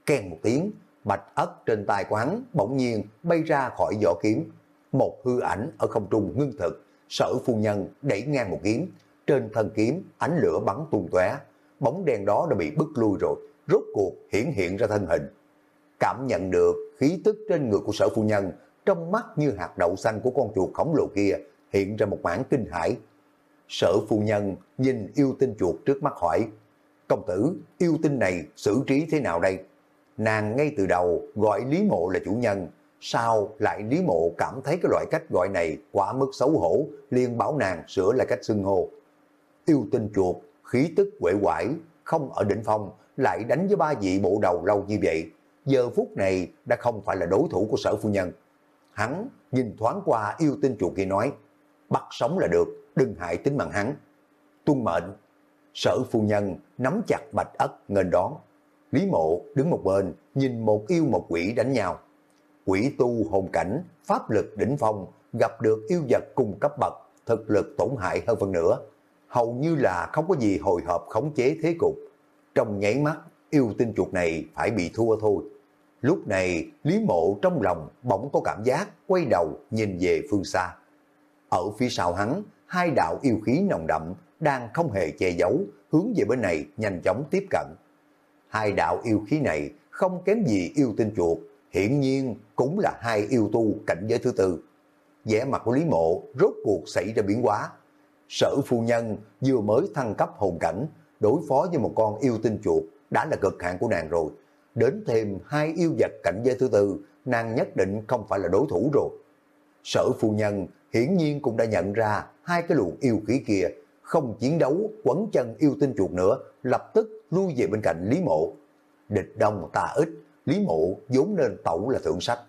Ken một tiếng, bạch ất trên tay của hắn bỗng nhiên bay ra khỏi vỏ kiếm. Một hư ảnh ở không trung ngưng thực, sở phu nhân đẩy ngang một kiếm. Trên thân kiếm ánh lửa bắn tung tóe bóng đen đó đã bị bức lui rồi, rốt cuộc hiển hiện ra thân hình. Cảm nhận được khí tức trên người của sở phu nhân trong mắt như hạt đậu xanh của con chuột khổng lồ kia hiện ra một mảng kinh hãi. Sở phu nhân nhìn yêu tinh chuột trước mắt hỏi, công tử, yêu tinh này xử trí thế nào đây? Nàng ngay từ đầu gọi Lý Mộ là chủ nhân, sao lại Lý Mộ cảm thấy cái loại cách gọi này quá mức xấu hổ, liền bảo nàng sửa lại cách xưng hô. Yêu tinh chuột, khí tức quệ quải, không ở đỉnh phong, lại đánh với ba vị bộ đầu lâu như vậy. Giờ phút này đã không phải là đối thủ của sở phu nhân. Hắn nhìn thoáng qua yêu tinh chuột kia nói, bắt sống là được, đừng hại tính mạng hắn. Tuân mệnh, sở phu nhân nắm chặt bạch ất ngên đón. Lý mộ đứng một bên, nhìn một yêu một quỷ đánh nhau. Quỷ tu hồn cảnh, pháp lực đỉnh phong, gặp được yêu vật cùng cấp bậc, thực lực tổn hại hơn phần nữa. Hầu như là không có gì hồi hộp khống chế thế cục. Trong nháy mắt, yêu tinh chuột này phải bị thua thôi. Lúc này, Lý Mộ trong lòng bỗng có cảm giác quay đầu nhìn về phương xa. Ở phía sau hắn, hai đạo yêu khí nồng đậm đang không hề che giấu, hướng về bên này nhanh chóng tiếp cận. Hai đạo yêu khí này không kém gì yêu tinh chuột, hiển nhiên cũng là hai yêu tu cảnh giới thứ tư. vẻ mặt của Lý Mộ rốt cuộc xảy ra biến hóa. Sở phu nhân vừa mới thăng cấp hồn cảnh, đối phó với một con yêu tinh chuột đã là cực hạn của nàng rồi đến thêm hai yêu vật cảnh giới thứ tư, nàng nhất định không phải là đối thủ rồi. Sở phu nhân hiển nhiên cũng đã nhận ra hai cái luồng yêu khí kia, không chiến đấu, quấn chân yêu tinh chuột nữa, lập tức lui về bên cạnh Lý Mộ. Địch đông tà ít, Lý Mộ vốn nên tẩu là thượng sách.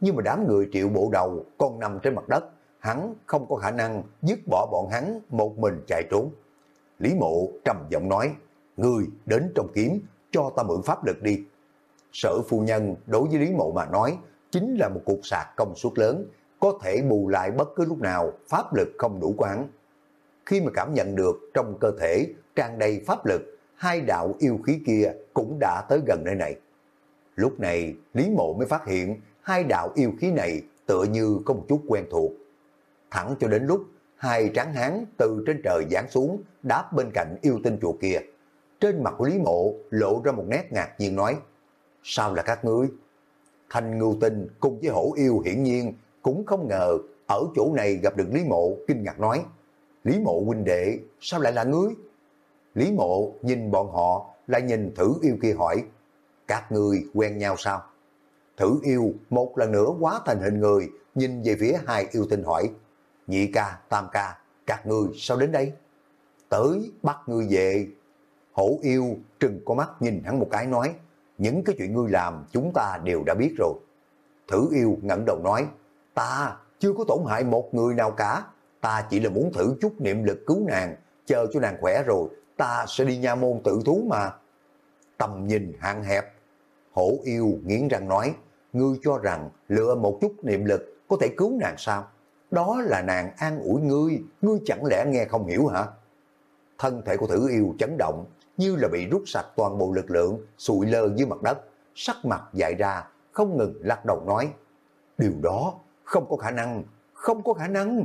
Nhưng mà đám người triệu bộ đầu còn nằm trên mặt đất, hắn không có khả năng dứt bỏ bọn hắn một mình chạy trốn. Lý Mộ trầm giọng nói, người đến trong kiếm, cho ta mượn pháp lực đi, sở phu nhân đối với Lý Mộ mà nói chính là một cuộc sạc công suất lớn, có thể bù lại bất cứ lúc nào pháp lực không đủ quán. Khi mà cảm nhận được trong cơ thể tràn đầy pháp lực, hai đạo yêu khí kia cũng đã tới gần nơi này. Lúc này, Lý Mộ mới phát hiện hai đạo yêu khí này tựa như có một chút quen thuộc. Thẳng cho đến lúc hai tráng hán từ trên trời giáng xuống đáp bên cạnh yêu tinh chùa kia. Trên mặt của Lý Mộ lộ ra một nét ngạc nhiên nói, sao là các ngươi? Thanh ngưu tinh cùng với hổ yêu hiển nhiên cũng không ngờ ở chỗ này gặp được Lý Mộ kinh ngạc nói, Lý Mộ huynh đệ, sao lại là ngươi? Lý Mộ nhìn bọn họ, lại nhìn thử yêu kia hỏi, các ngươi quen nhau sao? Thử yêu một lần nữa quá thành hình người, nhìn về phía hai yêu tinh hỏi, nhị ca, tam ca, các ngươi sao đến đây? Tới bắt ngươi về. Hổ yêu trừng có mắt nhìn hắn một cái nói, những cái chuyện ngươi làm chúng ta đều đã biết rồi. Thử yêu ngẩng đầu nói, ta chưa có tổn hại một người nào cả, ta chỉ là muốn thử chút niệm lực cứu nàng, chờ cho nàng khỏe rồi, ta sẽ đi nha môn tự thú mà. tầm nhìn hạn hẹp. Hổ yêu nghiến răng nói, ngươi cho rằng lựa một chút niệm lực có thể cứu nàng sao? Đó là nàng an ủi ngươi, ngươi chẳng lẽ nghe không hiểu hả? Thân thể của thử yêu chấn động, như là bị rút sạch toàn bộ lực lượng, sụi lơ dưới mặt đất, sắc mặt dại ra, không ngừng lắc đầu nói, điều đó không có khả năng, không có khả năng.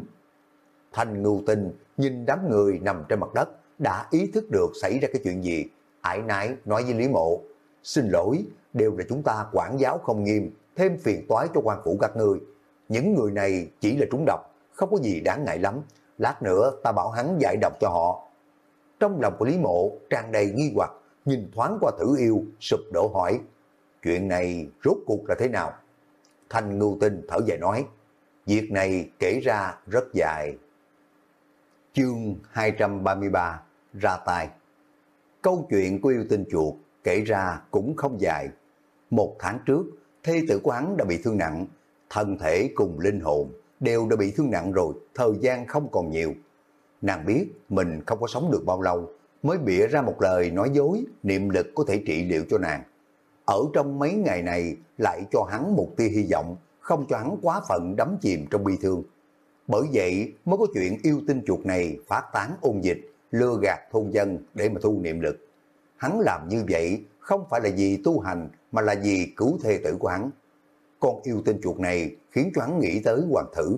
Thành ngưu tinh nhìn đám người nằm trên mặt đất, đã ý thức được xảy ra cái chuyện gì, ải nái nói với Lý Mộ, xin lỗi, đều là chúng ta quản giáo không nghiêm, thêm phiền toái cho quan phủ các người. Những người này chỉ là trúng độc, không có gì đáng ngại lắm, lát nữa ta bảo hắn giải độc cho họ. Trong lòng của Lý Mộ tràn đầy nghi hoặc, nhìn thoáng qua thử yêu, sụp đổ hỏi, chuyện này rốt cuộc là thế nào? Thanh Ngưu Tinh thở dài nói, việc này kể ra rất dài. Chương 233 Ra tay Câu chuyện của yêu tinh chuột kể ra cũng không dài. Một tháng trước, thê tử của hắn đã bị thương nặng, thân thể cùng linh hồn đều đã bị thương nặng rồi, thời gian không còn nhiều. Nàng biết mình không có sống được bao lâu, mới bịa ra một lời nói dối, niệm lực có thể trị liệu cho nàng. Ở trong mấy ngày này lại cho hắn một tia hy vọng, không cho hắn quá phận đắm chìm trong bi thương. Bởi vậy mới có chuyện yêu tinh chuột này phát tán ôn dịch, lừa gạt thôn dân để mà thu niệm lực. Hắn làm như vậy không phải là vì tu hành mà là vì cứu thê tử của hắn. Con yêu tinh chuột này khiến cho hắn nghĩ tới hoàng thử.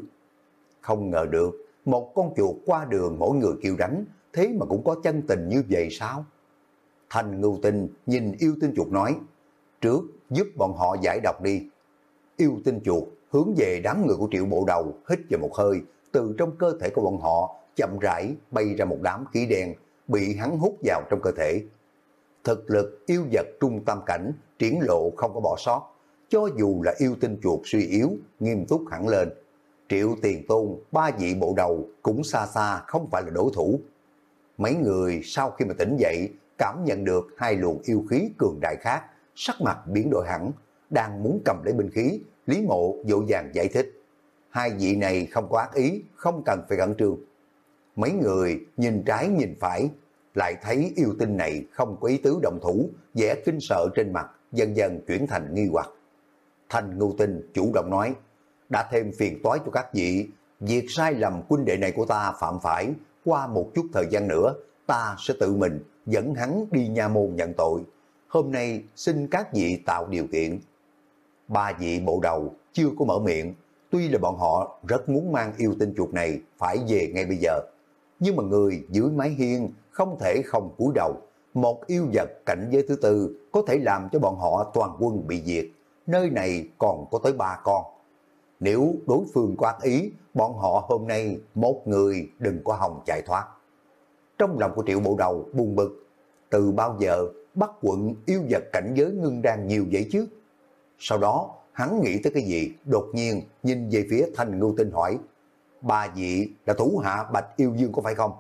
Không ngờ được, một con chuột qua đường mỗi người kêu đánh, thế mà cũng có chân tình như vậy sao? Thành ngưu tinh nhìn yêu tinh chuột nói, trước giúp bọn họ giải độc đi. Yêu tinh chuột hướng về đám người của triệu bộ đầu, hít vào một hơi, từ trong cơ thể của bọn họ chậm rãi bay ra một đám khí đen, bị hắn hút vào trong cơ thể. Thực lực yêu vật trung tâm cảnh, triển lộ không có bỏ sót, cho dù là yêu tinh chuột suy yếu, nghiêm túc hẳn lên. Triệu tiền tôn, ba vị bộ đầu cũng xa xa không phải là đối thủ. Mấy người sau khi mà tỉnh dậy, cảm nhận được hai luồng yêu khí cường đại khác, sắc mặt biến đổi hẳn, đang muốn cầm lấy binh khí, Lý Mộ dỗ dàng giải thích. Hai vị này không có ác ý, không cần phải khẩn trương. Mấy người nhìn trái nhìn phải, lại thấy yêu tinh này không có ý tứ động thủ, vẻ kinh sợ trên mặt, dần dần chuyển thành nghi hoặc. Thành ngưu tinh chủ động nói, đã thêm phiền toái cho các vị, việc sai lầm quân đệ này của ta phạm phải, qua một chút thời gian nữa, ta sẽ tự mình dẫn hắn đi nha môn nhận tội. Hôm nay xin các vị tạo điều kiện. Ba vị bộ đầu chưa có mở miệng, tuy là bọn họ rất muốn mang yêu tinh chuột này phải về ngay bây giờ. Nhưng mà người dưới mái hiên không thể không cúi đầu. Một yêu vật cảnh giới thứ tư có thể làm cho bọn họ toàn quân bị diệt. Nơi này còn có tới ba con. Nếu đối phương có ác ý, bọn họ hôm nay một người đừng có hòng chạy thoát. Trong lòng của triệu bộ đầu buồn bực, từ bao giờ bắt quận yêu vật cảnh giới ngưng đang nhiều vậy chứ? Sau đó, hắn nghĩ tới cái gì, đột nhiên nhìn về phía thành Ngưu Tinh hỏi, bà vị là thủ hạ Bạch Yêu Dương có phải không?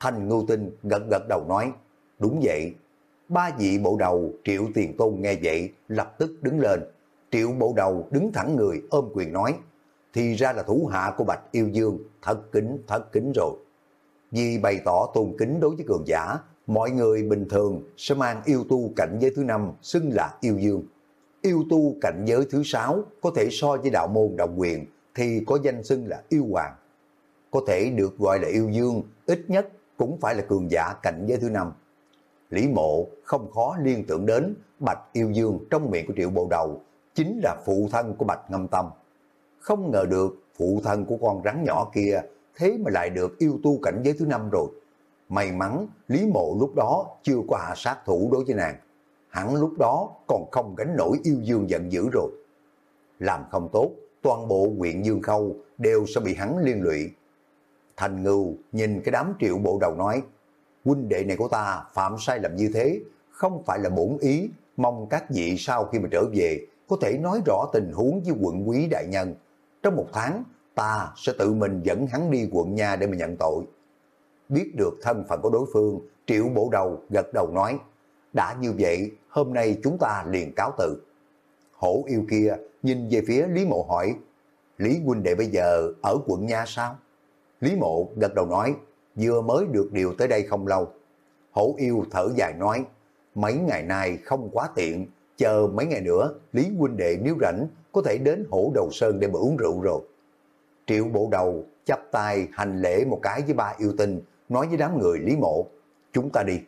Thành Ngưu Tinh gật gật đầu nói, đúng vậy. Ba vị bộ đầu Triệu Tiền Tôn nghe vậy, lập tức đứng lên. Triệu bộ đầu đứng thẳng người ôm quyền nói, thì ra là thủ hạ của Bạch Yêu Dương, thật kính, thật kính rồi. Vì bày tỏ tôn kính đối với cường giả, mọi người bình thường sẽ mang yêu tu cảnh giới thứ năm xưng là yêu dương. Yêu tu cảnh giới thứ sáu có thể so với đạo môn đồng quyền thì có danh xưng là yêu hoàng. Có thể được gọi là yêu dương, ít nhất cũng phải là cường giả cảnh giới thứ năm. Lý mộ không khó liên tưởng đến Bạch Yêu Dương trong miệng của triệu bộ đầu, chính là phụ thân của Bạch Ngâm Tâm. Không ngờ được phụ thân của con rắn nhỏ kia thế mà lại được yêu tu cảnh giới thứ năm rồi. May mắn Lý Mộ lúc đó chưa có hạ sát thủ đối với nàng. Hẳn lúc đó còn không gánh nổi yêu dương giận dữ rồi. Làm không tốt, toàn bộ huyện Dương Khâu đều sẽ bị hắn liên lụy. Thành Ngưu nhìn cái đám triệu bộ đầu nói, huynh đệ này của ta phạm sai lầm như thế, không phải là bổn ý, mong các vị sau khi mà trở về có thể nói rõ tình huống với quận quý đại nhân. Trong một tháng, ta sẽ tự mình dẫn hắn đi quận nhà để mà nhận tội. Biết được thân phận của đối phương, triệu bộ đầu gật đầu nói, đã như vậy, hôm nay chúng ta liền cáo từ. Hổ yêu kia nhìn về phía Lý Mộ hỏi, Lý huynh đệ bây giờ ở quận Nha sao? Lý Mộ gật đầu nói, vừa mới được điều tới đây không lâu. Hổ yêu thở dài nói, mấy ngày nay không quá tiện, chờ mấy ngày nữa, Lý huynh đệ nếu rảnh, có thể đến hổ đầu sơn để mà uống rượu rồi. Triệu bộ đầu chắp tay hành lễ một cái với ba yêu tinh, nói với đám người Lý Mộ, chúng ta đi.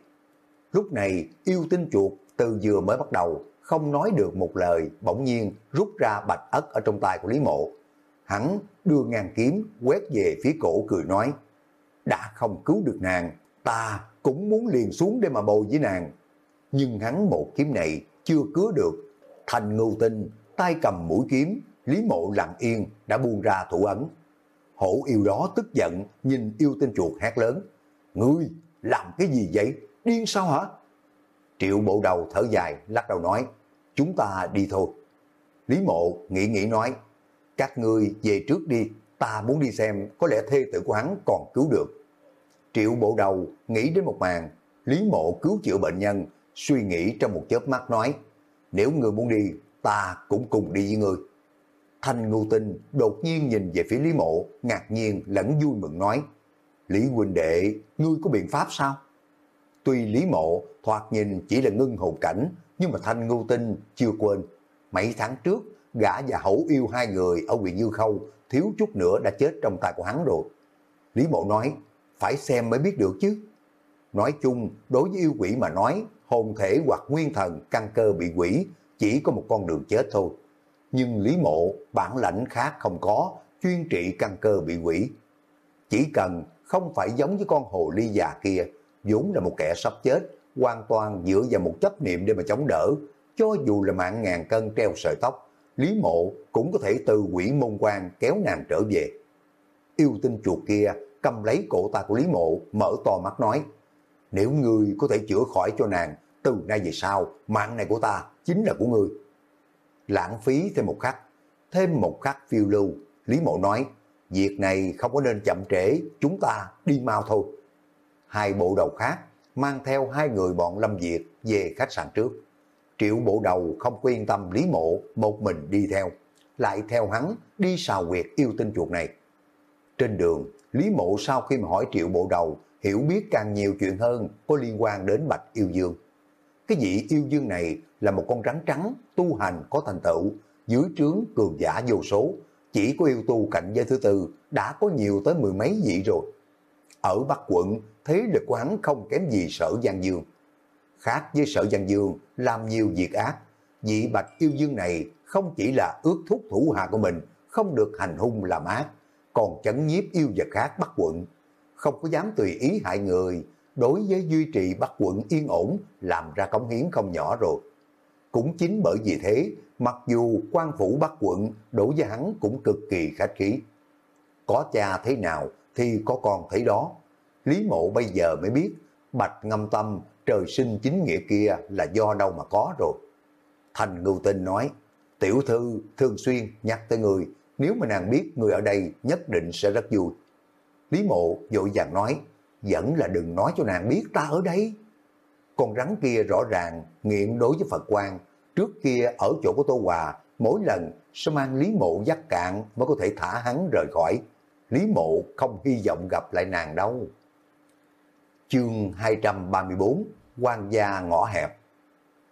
Lúc này yêu tinh chuột từ vừa mới bắt đầu, không nói được một lời, bỗng nhiên rút ra bạch ất ở trong tay của Lý Mộ. Hắn đưa ngàn kiếm quét về phía cổ cười nói, không cứu được nàng, ta cũng muốn liền xuống để mà bồi với nàng. Nhưng hắn một kiếm này chưa cứa được, thành ngưu tinh, tay cầm mũi kiếm, Lý Mộ lặng yên đã buông ra thủ ấn. Hổ yêu đó tức giận, nhìn yêu tinh chuột hét lớn. Ngươi, làm cái gì vậy? Điên sao hả? Triệu bộ đầu thở dài, lắc đầu nói. Chúng ta đi thôi. Lý mộ nghĩ nghĩ nói. Các ngươi về trước đi, ta muốn đi xem có lẽ thê tử của hắn còn cứu được. Triệu bộ đầu nghĩ đến một màn, Lý mộ cứu chữa bệnh nhân, suy nghĩ trong một chớp mắt nói. Nếu người muốn đi, ta cũng cùng đi với người Thanh Ngưu Tinh đột nhiên nhìn về phía Lý Mộ, ngạc nhiên lẫn vui mừng nói, Lý huynh đệ, ngươi có biện pháp sao? Tuy Lý Mộ thoạt nhìn chỉ là ngưng hồn cảnh, nhưng mà Thanh Ngưu Tinh chưa quên. Mấy tháng trước, gã và hậu yêu hai người ở huyện Dư Khâu thiếu chút nữa đã chết trong tay của hắn rồi. Lý Mộ nói, phải xem mới biết được chứ. Nói chung, đối với yêu quỷ mà nói, hồn thể hoặc nguyên thần căn cơ bị quỷ, chỉ có một con đường chết thôi nhưng Lý Mộ bản lãnh khác không có, chuyên trị căn cơ bị quỷ. Chỉ cần không phải giống với con hồ ly già kia, vốn là một kẻ sắp chết, hoàn toàn dựa vào một chấp niệm để mà chống đỡ, cho dù là mạng ngàn cân treo sợi tóc, Lý Mộ cũng có thể từ quỷ môn quan kéo nàng trở về. Yêu tinh chuột kia cầm lấy cổ tay của Lý Mộ, mở to mắt nói, nếu ngươi có thể chữa khỏi cho nàng, từ nay về sau, mạng này của ta chính là của ngươi lãng phí thêm một khắc. Thêm một khắc phiêu lưu, Lý Mộ nói, việc này không có nên chậm trễ, chúng ta đi mau thôi. Hai bộ đầu khác mang theo hai người bọn Lâm Việt về khách sạn trước. Triệu bộ đầu không yên tâm Lý Mộ một mình đi theo, lại theo hắn đi xào quyệt yêu tinh chuột này. Trên đường, Lý Mộ sau khi mà hỏi triệu bộ đầu, hiểu biết càng nhiều chuyện hơn có liên quan đến Bạch Yêu Dương. Cái vị yêu dương này là một con rắn trắng, tu hành có thành tựu, dưới trướng cường giả vô số, chỉ có yêu tu cạnh giới thứ tư đã có nhiều tới mười mấy vị rồi. Ở Bắc quận, thế lực của hắn không kém gì sở Giang Dương. Khác với sở Giang Dương, làm nhiều việc ác, vị bạch yêu dương này không chỉ là ước thúc thủ hạ của mình, không được hành hung làm ác, còn chấn nhiếp yêu vật khác Bắc quận, không có dám tùy ý hại người, đối với duy trì Bắc quận yên ổn làm ra cống hiến không nhỏ rồi. Cũng chính bởi vì thế, mặc dù quan phủ Bắc quận đổ với hắn cũng cực kỳ khách khí. Có cha thế nào thì có con thấy đó. Lý mộ bây giờ mới biết bạch ngâm tâm trời sinh chính nghĩa kia là do đâu mà có rồi. Thành ngưu tinh nói, tiểu thư thường xuyên nhắc tới người, nếu mà nàng biết người ở đây nhất định sẽ rất vui. Lý mộ vội vàng nói, vẫn là đừng nói cho nàng biết ta ở đây. Con rắn kia rõ ràng nghiện đối với Phật quan, trước kia ở chỗ của Tô Hòa, mỗi lần sẽ mang Lý Mộ dắt cạn mới có thể thả hắn rời khỏi. Lý Mộ không hy vọng gặp lại nàng đâu. Chương 234 quan gia ngõ hẹp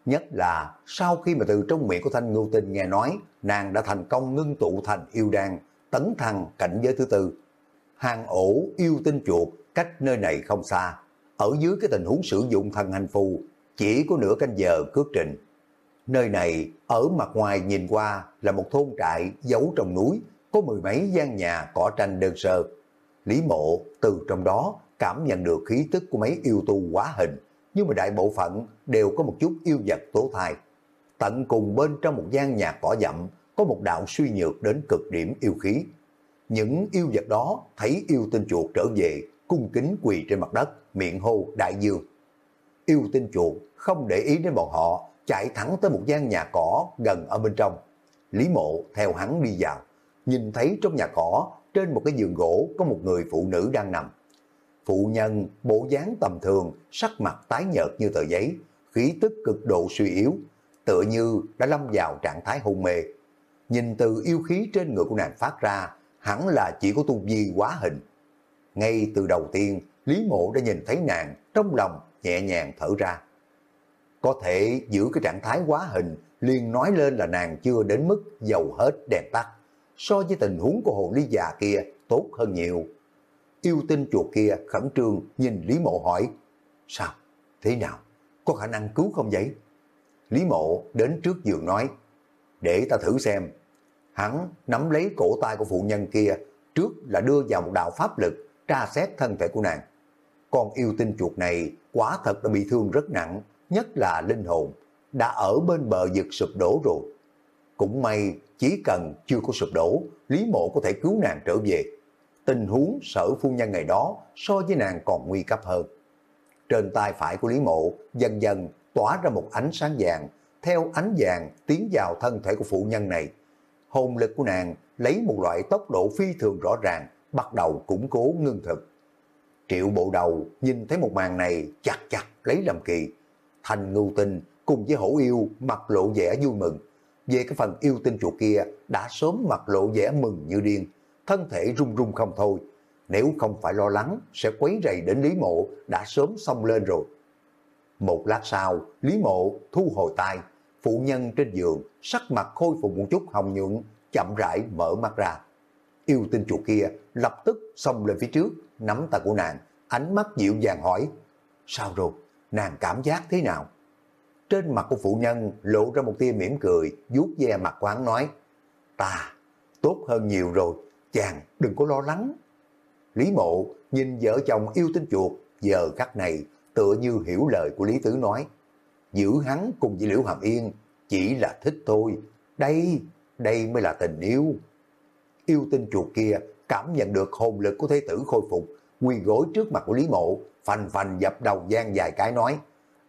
Nhất là sau khi mà từ trong miệng của Thanh Ngưu Tinh nghe nói nàng đã thành công ngưng tụ thành yêu đan, tấn thăng cảnh giới thứ tư. Hàng ổ yêu tinh chuột cách nơi này không xa, ở dưới cái tình huống sử dụng thần hành phù, chỉ có nửa canh giờ cước trình. Nơi này, ở mặt ngoài nhìn qua là một thôn trại giấu trong núi, có mười mấy gian nhà cỏ tranh đơn sơ. Lý mộ từ trong đó cảm nhận được khí tức của mấy yêu tu quá hình, nhưng mà đại bộ phận đều có một chút yêu vật tố thai. Tận cùng bên trong một gian nhà cỏ dặm, có một đạo suy nhược đến cực điểm yêu khí. Những yêu vật đó thấy yêu tinh chuột trở về, cung kính quỳ trên mặt đất, miệng hô đại dương. Yêu tinh chuột không để ý đến bọn họ, chạy thẳng tới một gian nhà cỏ gần ở bên trong. Lý mộ theo hắn đi vào, nhìn thấy trong nhà cỏ trên một cái giường gỗ có một người phụ nữ đang nằm. Phụ nhân bộ dáng tầm thường, sắc mặt tái nhợt như tờ giấy, khí tức cực độ suy yếu, tựa như đã lâm vào trạng thái hôn mê. Nhìn từ yêu khí trên người của nàng phát ra, hẳn là chỉ có tu vi quá hình. Ngay từ đầu tiên, Lý Mộ đã nhìn thấy nàng, trong lòng nhẹ nhàng thở ra. có thể giữ cái trạng thái quá hình, liền nói lên là nàng chưa đến mức dầu hết đèn tắt. So với tình huống của hồ ly già kia tốt hơn nhiều. Yêu tinh chuột kia khẩn trương nhìn Lý Mộ hỏi, sao, thế nào, có khả năng cứu không vậy? Lý Mộ đến trước giường nói, để ta thử xem. Hắn nắm lấy cổ tay của phụ nhân kia, trước là đưa vào một đạo pháp lực, tra xét thân thể của nàng. Con yêu tinh chuột này quả thật đã bị thương rất nặng, nhất là linh hồn, đã ở bên bờ vực sụp đổ rồi. Cũng may, chỉ cần chưa có sụp đổ, Lý Mộ có thể cứu nàng trở về. Tình huống sở phu nhân ngày đó so với nàng còn nguy cấp hơn. Trên tay phải của Lý Mộ dần dần tỏa ra một ánh sáng vàng, theo ánh vàng tiến vào thân thể của phụ nhân này. Hồn lực của nàng lấy một loại tốc độ phi thường rõ ràng, bắt đầu củng cố ngưng thực. Triệu bộ đầu nhìn thấy một màn này chặt chặt lấy làm kỳ. Thành ngưu tinh cùng với hổ yêu mặt lộ vẻ vui mừng. Về cái phần yêu tinh chuột kia đã sớm mặt lộ vẻ mừng như điên, thân thể run run không thôi. Nếu không phải lo lắng sẽ quấy rầy đến Lý Mộ đã sớm xong lên rồi. Một lát sau, Lý Mộ thu hồi tay, phụ nhân trên giường sắc mặt khôi phục một chút hồng nhuận, chậm rãi mở mắt ra. Yêu tinh chuột kia lập tức xông lên phía trước, nắm tay của nàng, ánh mắt dịu dàng hỏi, sao rồi, nàng cảm giác thế nào? Trên mặt của phụ nhân lộ ra một tia mỉm cười, vuốt ve mặt quán nói, ta, tốt hơn nhiều rồi, chàng đừng có lo lắng. Lý mộ nhìn vợ chồng yêu tinh chuột, giờ khắc này tựa như hiểu lời của Lý Tứ nói. Giữ hắn cùng với Liễu Hàm Yên chỉ là thích thôi, đây, đây mới là tình yêu. Yêu tinh chuột kia cảm nhận được hồn lực của thế tử khôi phục, quỳ gối trước mặt của Lý Mộ, phành phành dập đầu gian dài cái nói,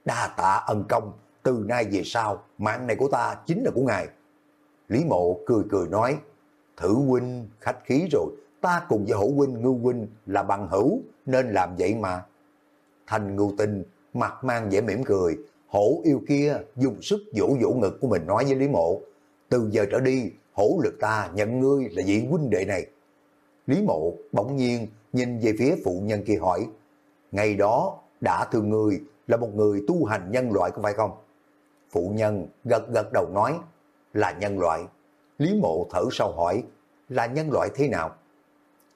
đa tạ ân công, từ nay về sau, mạng này của ta chính là của ngài. Lý Mộ cười cười nói, thử huynh khách khí rồi, ta cùng với hổ huynh ngưu huynh là bằng hữu, nên làm vậy mà. Thành ngưu tinh, mặt mang vẻ mỉm cười, hổ yêu kia dùng sức vỗ vỗ ngực của mình nói với Lý Mộ, từ giờ trở đi, hổ lực ta nhận ngươi là vị huynh đệ này. Lý Mộ bỗng nhiên nhìn về phía phụ nhân kia hỏi, ngày đó đã thương ngươi là một người tu hành nhân loại có phải không? Phụ nhân gật gật đầu nói, là nhân loại. Lý Mộ thở sâu hỏi, là nhân loại thế nào?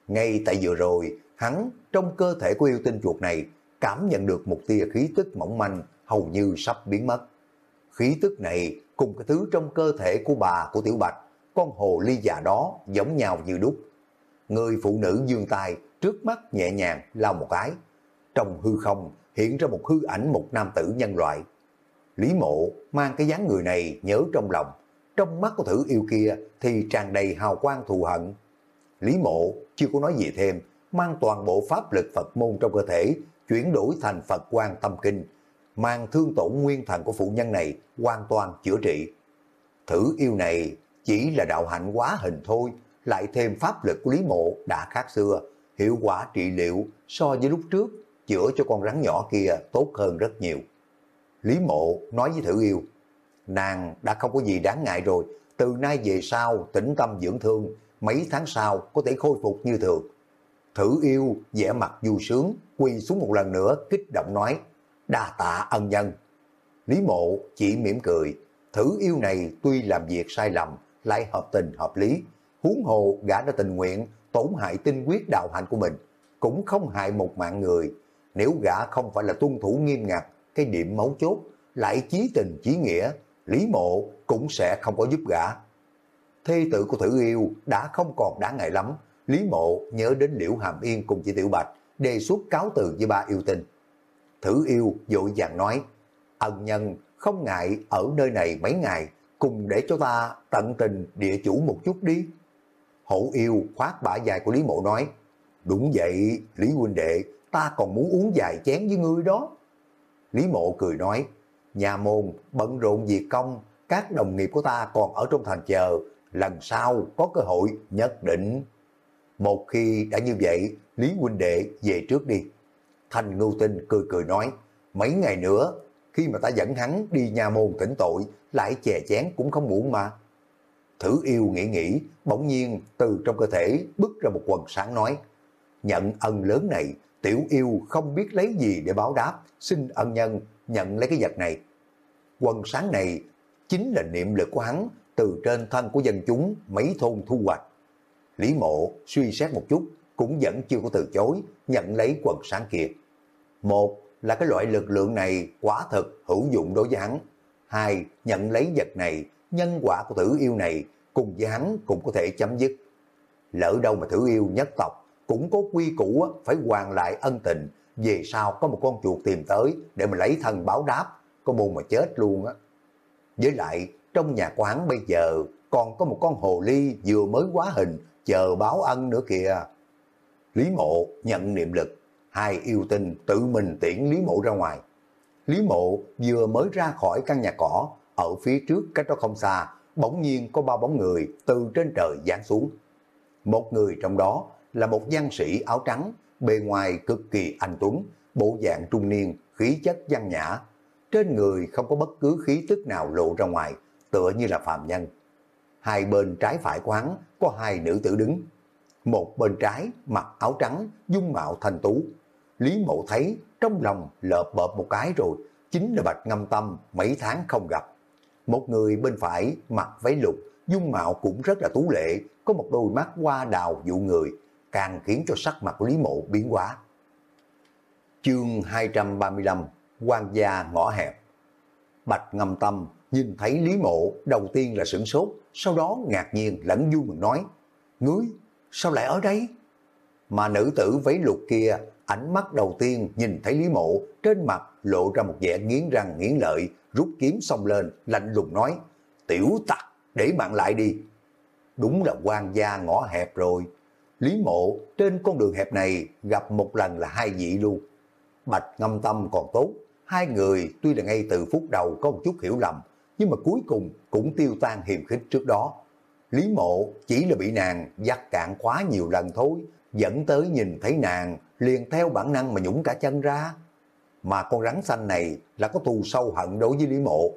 Ngay tại vừa rồi, hắn trong cơ thể của yêu tinh chuột này cảm nhận được một tia khí tức mỏng manh hầu như sắp biến mất. Khí tức này cùng cái thứ trong cơ thể của bà của Tiểu Bạch, con hồ ly già đó giống nhau như đúc. Người phụ nữ dương tay trước mắt nhẹ nhàng lau một cái. Trong hư không hiện ra một hư ảnh một nam tử nhân loại. Lý mộ mang cái dáng người này nhớ trong lòng. Trong mắt của thử yêu kia thì tràn đầy hào quang thù hận. Lý mộ chưa có nói gì thêm, mang toàn bộ pháp lực Phật môn trong cơ thể chuyển đổi thành Phật quan tâm kinh, mang thương tổn nguyên thần của phụ nhân này hoàn toàn chữa trị. Thử yêu này chỉ là đạo hạnh quá hình thôi, lại thêm pháp lực của Lý Mộ đã khác xưa, hiệu quả trị liệu so với lúc trước chữa cho con rắn nhỏ kia tốt hơn rất nhiều. Lý Mộ nói với Thử Yêu, nàng đã không có gì đáng ngại rồi, từ nay về sau tĩnh tâm dưỡng thương, mấy tháng sau có thể khôi phục như thường. Thử Yêu vẻ mặt vui sướng, quỳ xuống một lần nữa kích động nói, đa tạ ân nhân. Lý Mộ chỉ mỉm cười, Thử Yêu này tuy làm việc sai lầm, lại hợp tình hợp lý, huống hồ gã đã tình nguyện tổn hại tinh quyết đạo hạnh của mình, cũng không hại một mạng người. Nếu gã không phải là tuân thủ nghiêm ngặt cái điểm mấu chốt, lại chí tình chí nghĩa, Lý Mộ cũng sẽ không có giúp gã. Thê tử của Thử Yêu đã không còn đáng ngại lắm, Lý Mộ nhớ đến Liễu Hàm Yên cùng chị Tiểu Bạch, đề xuất cáo từ với ba yêu tinh. Thử Yêu dội vàng nói, ân nhân không ngại ở nơi này mấy ngày, cùng để cho ta tận tình địa chủ một chút đi. Hậu yêu khoát bả dài của Lý Mộ nói, đúng vậy, Lý huynh đệ, ta còn muốn uống vài chén với ngươi đó. Lý Mộ cười nói, nhà môn bận rộn việc công, các đồng nghiệp của ta còn ở trong thành chờ, lần sau có cơ hội nhất định. Một khi đã như vậy, Lý huynh đệ về trước đi. Thành ngưu tinh cười cười nói, mấy ngày nữa, khi mà ta dẫn hắn đi nhà môn tỉnh tội, lại chè chén cũng không muộn mà. Thử yêu nghĩ nghĩ, bỗng nhiên từ trong cơ thể bước ra một quần sáng nói, nhận ân lớn này, tiểu yêu không biết lấy gì để báo đáp, xin ân nhân nhận lấy cái vật này. quần sáng này chính là niệm lực của hắn từ trên thân của dân chúng mấy thôn thu hoạch. Lý mộ suy xét một chút, cũng vẫn chưa có từ chối, nhận lấy quần sáng kia. Một là cái loại lực lượng này quá thực hữu dụng đối với hắn. Hai, nhận lấy vật này, nhân quả của tử yêu này cùng với hắn cũng có thể chấm dứt. Lỡ đâu mà tử yêu nhất tộc cũng có quy củ phải hoàn lại ân tình, về sau có một con chuột tìm tới để mà lấy thân báo đáp, có môn mà chết luôn á. Với lại, trong nhà quán bây giờ còn có một con hồ ly vừa mới quá hình, chờ báo ân nữa kìa. Lý mộ nhận niệm lực, hai yêu tinh tự mình tiễn Lý mộ ra ngoài. Lý mộ vừa mới ra khỏi căn nhà cỏ, ở phía trước cách đó không xa, bỗng nhiên có ba bóng người từ trên trời giáng xuống. Một người trong đó là một văn sĩ áo trắng, bề ngoài cực kỳ anh tuấn, bộ dạng trung niên, khí chất văn nhã. Trên người không có bất cứ khí tức nào lộ ra ngoài, tựa như là phàm nhân. Hai bên trái phải quán có hai nữ tử đứng. Một bên trái mặc áo trắng, dung mạo thanh tú. Lý mộ thấy trong lòng lợp bợp một cái rồi, chính là Bạch Ngâm Tâm mấy tháng không gặp. Một người bên phải mặc váy lục, dung mạo cũng rất là tú lệ, có một đôi mắt hoa đào dụ người, càng khiến cho sắc mặt của Lý Mộ biến hóa. Chương 235 quan gia ngõ hẹp Bạch ngâm tâm nhìn thấy Lý Mộ đầu tiên là sửng sốt, sau đó ngạc nhiên lẫn vui mừng nói, Ngươi, sao lại ở đây? Mà nữ tử váy lục kia, ánh mắt đầu tiên nhìn thấy Lý Mộ, trên mặt lộ ra một vẻ nghiến răng nghiến lợi, rút kiếm xông lên, lạnh lùng nói, tiểu tặc, để bạn lại đi. Đúng là quan gia ngõ hẹp rồi. Lý Mộ trên con đường hẹp này gặp một lần là hai vị luôn. Bạch ngâm tâm còn tốt, hai người tuy là ngay từ phút đầu có một chút hiểu lầm, nhưng mà cuối cùng cũng tiêu tan hiềm khích trước đó. Lý mộ chỉ là bị nàng dắt cạn quá nhiều lần thôi, dẫn tới nhìn thấy nàng liền theo bản năng mà nhũng cả chân ra. Mà con rắn xanh này là có thù sâu hận đối với Lý mộ.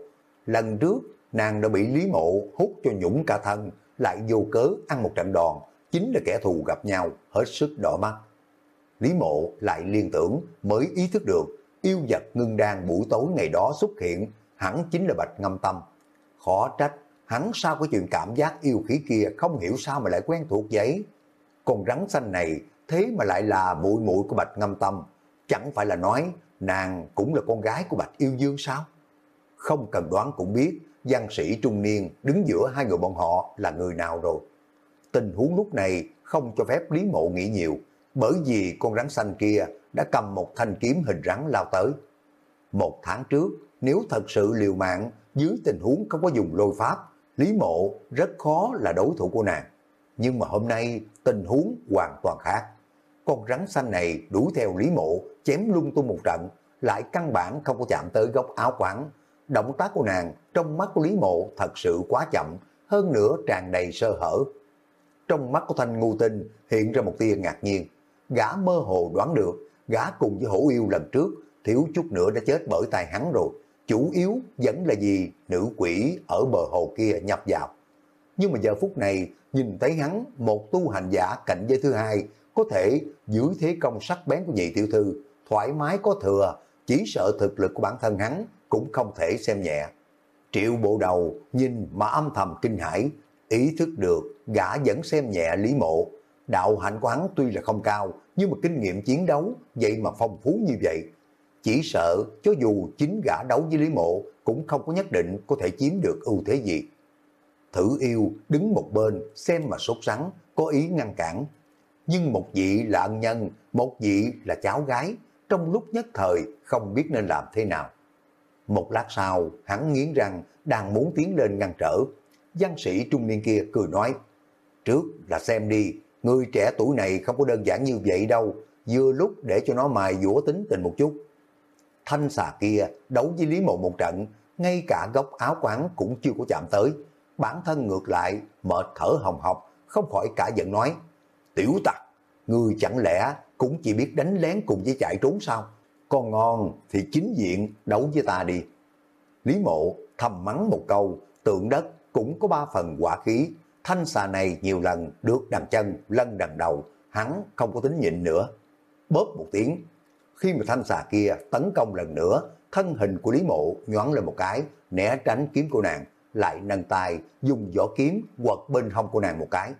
Lần trước nàng đã bị Lý mộ hút cho nhũng cả thân, lại vô cớ ăn một trận đòn, chính là kẻ thù gặp nhau, hết sức đỏ mắt. Lý mộ lại liên tưởng mới ý thức được yêu vật ngưng đan buổi tối ngày đó xuất hiện hẳn chính là Bạch Ngâm Tâm. Khó trách, hắn sao có chuyện cảm giác yêu khí kia không hiểu sao mà lại quen thuộc vậy. còn rắn xanh này thế mà lại là muội muội của Bạch Ngâm Tâm. Chẳng phải là nói nàng cũng là con gái của Bạch Yêu Dương sao? Không cần đoán cũng biết văn sĩ trung niên đứng giữa hai người bọn họ là người nào rồi. Tình huống lúc này không cho phép Lý Mộ nghĩ nhiều, bởi vì con rắn xanh kia đã cầm một thanh kiếm hình rắn lao tới. Một tháng trước, nếu thật sự liều mạng, dưới tình huống không có dùng lôi pháp, Lý Mộ rất khó là đối thủ của nàng. Nhưng mà hôm nay, tình huống hoàn toàn khác. Con rắn xanh này đuổi theo Lý Mộ, chém lung tung một trận, lại căn bản không có chạm tới góc áo quảng. Động tác của nàng trong mắt của Lý Mộ thật sự quá chậm, hơn nữa tràn đầy sơ hở. Trong mắt của Thanh Ngu Tinh hiện ra một tia ngạc nhiên, gã mơ hồ đoán được, gã cùng với hổ yêu lần trước, thiếu chút nữa đã chết bởi tay hắn rồi. Chủ yếu vẫn là gì nữ quỷ ở bờ hồ kia nhập vào. Nhưng mà giờ phút này, nhìn thấy hắn một tu hành giả cạnh giới thứ hai, có thể dưới thế công sắc bén của nhị tiểu thư, thoải mái có thừa, chỉ sợ thực lực của bản thân hắn cũng không thể xem nhẹ. Triệu bộ đầu nhìn mà âm thầm kinh hãi, ý thức được gã vẫn xem nhẹ Lý Mộ. Đạo hạnh của hắn tuy là không cao, nhưng mà kinh nghiệm chiến đấu vậy mà phong phú như vậy. Chỉ sợ cho dù chính gã đấu với Lý Mộ cũng không có nhất định có thể chiếm được ưu thế gì. Thử yêu đứng một bên xem mà sốt sắng, có ý ngăn cản. Nhưng một vị là ân nhân, một vị là cháu gái, trong lúc nhất thời không biết nên làm thế nào. Một lát sau, hắn nghiến răng, đang muốn tiến lên ngăn trở. Giang sĩ trung niên kia cười nói, trước là xem đi, người trẻ tuổi này không có đơn giản như vậy đâu, vừa lúc để cho nó mài dũa tính tình một chút. Thanh xà kia đấu với Lý Mộ một trận, ngay cả góc áo quán cũng chưa có chạm tới. Bản thân ngược lại, mệt thở hồng hộc, không khỏi cả giận nói, tiểu tặc, người chẳng lẽ cũng chỉ biết đánh lén cùng với chạy trốn sao? Con ngon thì chính diện đấu với ta đi. Lý mộ thầm mắng một câu, tượng đất cũng có ba phần quả khí. Thanh xà này nhiều lần được đằng chân, lân đằng đầu, hắn không có tính nhịn nữa. Bóp một tiếng, khi mà thanh xà kia tấn công lần nữa, thân hình của Lý mộ nhoắn lên một cái, né tránh kiếm của nàng, lại nâng tay dùng vỏ kiếm quật bên hông của nàng một cái.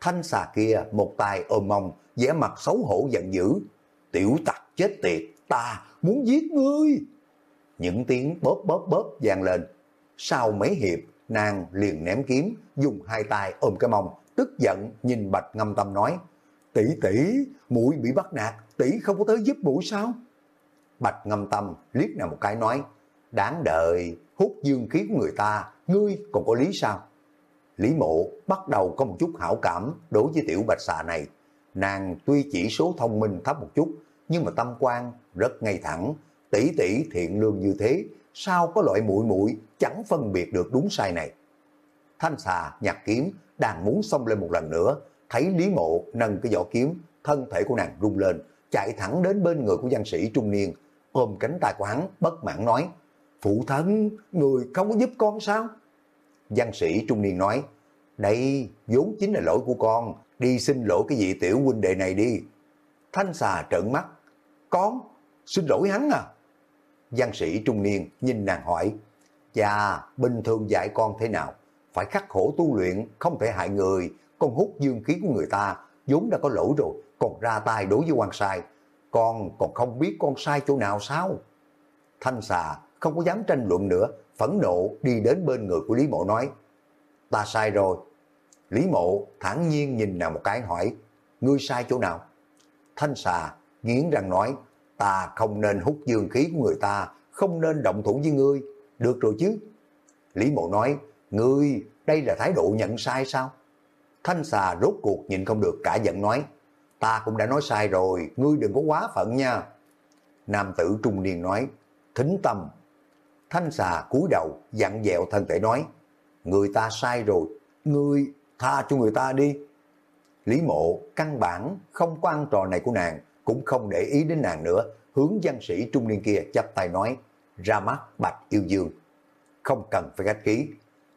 Thanh xà kia một tay ôm mông, vẻ mặt xấu hổ giận dữ. Tiểu tặc chết tiệt, ta muốn giết ngươi. Những tiếng bóp bóp bóp vang lên. Sau mấy hiệp, nàng liền ném kiếm, dùng hai tay ôm cái mông, tức giận nhìn bạch ngâm tâm nói, tỷ tỷ, mũi bị bắt nạt, tỷ không có tới giúp mũi sao? Bạch ngâm tâm liếc nào một cái nói, đáng đời hút dương khí của người ta, ngươi còn có lý sao? Lý mộ bắt đầu có một chút hảo cảm đối với tiểu bạch xà này. Nàng tuy chỉ số thông minh thấp một chút, nhưng mà tâm quan rất ngay thẳng, tỷ tỷ thiện lương như thế, sao có loại muội muội chẳng phân biệt được đúng sai này. Thanh xà nhặt kiếm, đang muốn xông lên một lần nữa, thấy Lý mộ nâng cái vỏ kiếm, thân thể của nàng rung lên, chạy thẳng đến bên người của văn sĩ trung niên, ôm cánh tay của hắn, bất mãn nói, Phụ thân, người không có giúp con sao? Văn sĩ trung niên nói, đây vốn chính là lỗi của con, đi xin lỗi cái vị tiểu huynh đệ này đi. Thanh xà trợn mắt, con, xin lỗi hắn à? Văn sĩ trung niên nhìn nàng hỏi, cha bình thường dạy con thế nào? Phải khắc khổ tu luyện, không thể hại người, con hút dương khí của người ta, vốn đã có lỗi rồi, còn ra tay đối với quan sai. Con còn không biết con sai chỗ nào sao? Thanh xà không có dám tranh luận nữa, phẫn nộ đi đến bên người của Lý Mộ nói, ta sai rồi. Lý Mộ thản nhiên nhìn nàng một cái hỏi, ngươi sai chỗ nào? Thanh xà nghiến răng nói, ta không nên hút dương khí của người ta, không nên động thủ với ngươi, được rồi chứ. Lý Mộ nói, ngươi đây là thái độ nhận sai sao? Thanh xà rốt cuộc nhìn không được cả giận nói, ta cũng đã nói sai rồi, ngươi đừng có quá phận nha. Nam tử trung niên nói, thính tâm. Thanh xà cúi đầu, dặn dẹo thân thể nói, người ta sai rồi, ngươi tha cho người ta đi. Lý mộ căn bản không có ăn trò này của nàng, cũng không để ý đến nàng nữa, hướng văn sĩ trung niên kia chắp tay nói, ra mắt bạch yêu dương. Không cần phải khách ký.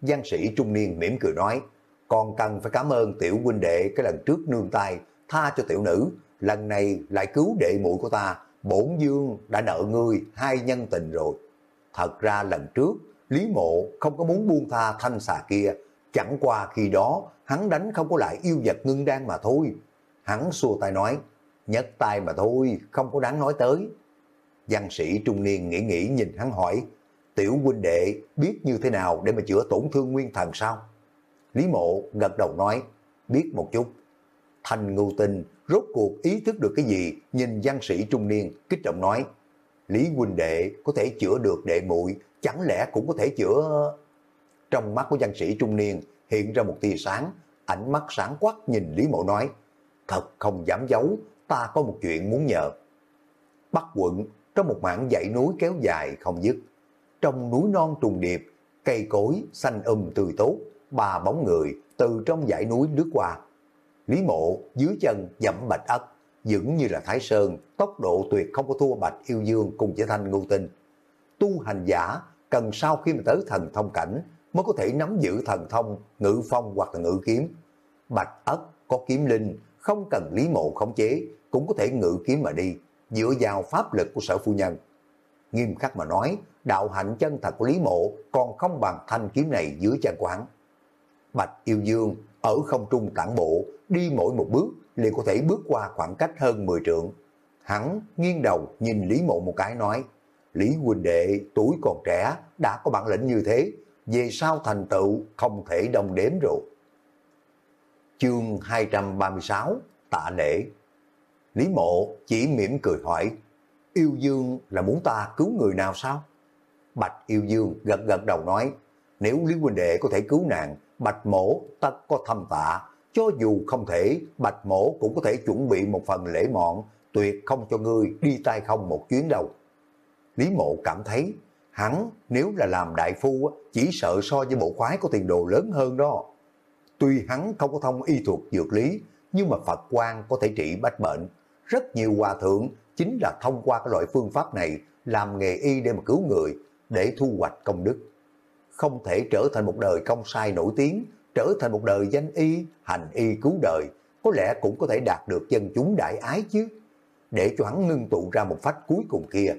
Văn sĩ trung niên mỉm cười nói, còn cần phải cảm ơn tiểu huynh đệ cái lần trước nương tay, tha cho tiểu nữ, lần này lại cứu đệ muội của ta, bổn dương đã nợ ngươi hai nhân tình rồi. Thật ra lần trước, Lý Mộ không có muốn buông tha thanh xà kia, chẳng qua khi đó hắn đánh không có lại yêu vật ngưng đan mà thôi. Hắn xua tay nói, nhấc tay mà thôi, không có đáng nói tới. Văn sĩ trung niên nghĩ nghĩ nhìn hắn hỏi, tiểu huynh đệ biết như thế nào để mà chữa tổn thương nguyên thần sao? Lý mộ gật đầu nói, biết một chút. Thành ngưu tinh rốt cuộc ý thức được cái gì, nhìn văn sĩ trung niên kích động nói, Lý huynh đệ có thể chữa được đệ muội chẳng lẽ cũng có thể chữa... Trong mắt của văn sĩ trung niên hiện ra một tia sáng, ánh mắt sáng quắc nhìn Lý Mộ nói, thật không dám giấu, ta có một chuyện muốn nhờ. Bắc quận, trong một mảng dãy núi kéo dài không dứt, trong núi non trùng điệp, cây cối xanh um tươi tốt, ba bóng người từ trong dãy núi lướt qua. Lý mộ dưới chân dẫm bạch ất, dững như là Thái Sơn, tốc độ tuyệt không có thua bạch yêu dương cùng với thanh ngưu tinh. Tu hành giả cần sau khi mà tới thần thông cảnh mới có thể nắm giữ thần thông, ngự phong hoặc là ngự kiếm. Bạch ất có kiếm linh, không cần lý mộ khống chế, cũng có thể ngự kiếm mà đi, dựa vào pháp lực của sở phu nhân. Nghiêm khắc mà nói, đạo hạnh chân thật của Lý Mộ còn không bằng thanh kiếm này dưới chân quán. Bạch Yêu Dương ở không trung tản bộ, đi mỗi một bước liền có thể bước qua khoảng cách hơn 10 trượng. Hắn nghiêng đầu nhìn Lý Mộ một cái nói, Lý Quỳnh đệ tuổi còn trẻ đã có bản lĩnh như thế, về sau thành tựu không thể đồng đếm rồi. Chương 236 Tạ lễ Lý mộ chỉ mỉm cười hỏi, yêu dương là muốn ta cứu người nào sao? Bạch yêu dương gật gật đầu nói, nếu Lý huynh đệ có thể cứu nàng, Bạch mổ tất có thâm tạ, cho dù không thể, Bạch mổ cũng có thể chuẩn bị một phần lễ mọn, tuyệt không cho ngươi đi tay không một chuyến đâu. Lý mộ cảm thấy, hắn nếu là làm đại phu, chỉ sợ so với bộ khoái có tiền đồ lớn hơn đó. Tuy hắn không có thông y thuật dược lý, nhưng mà Phật quan có thể trị bách bệnh. Rất nhiều hòa thượng chính là thông qua cái loại phương pháp này làm nghề y để mà cứu người, để thu hoạch công đức. Không thể trở thành một đời công sai nổi tiếng, trở thành một đời danh y, hành y cứu đời, có lẽ cũng có thể đạt được dân chúng đại ái chứ. Để cho hắn ngưng tụ ra một phách cuối cùng kia.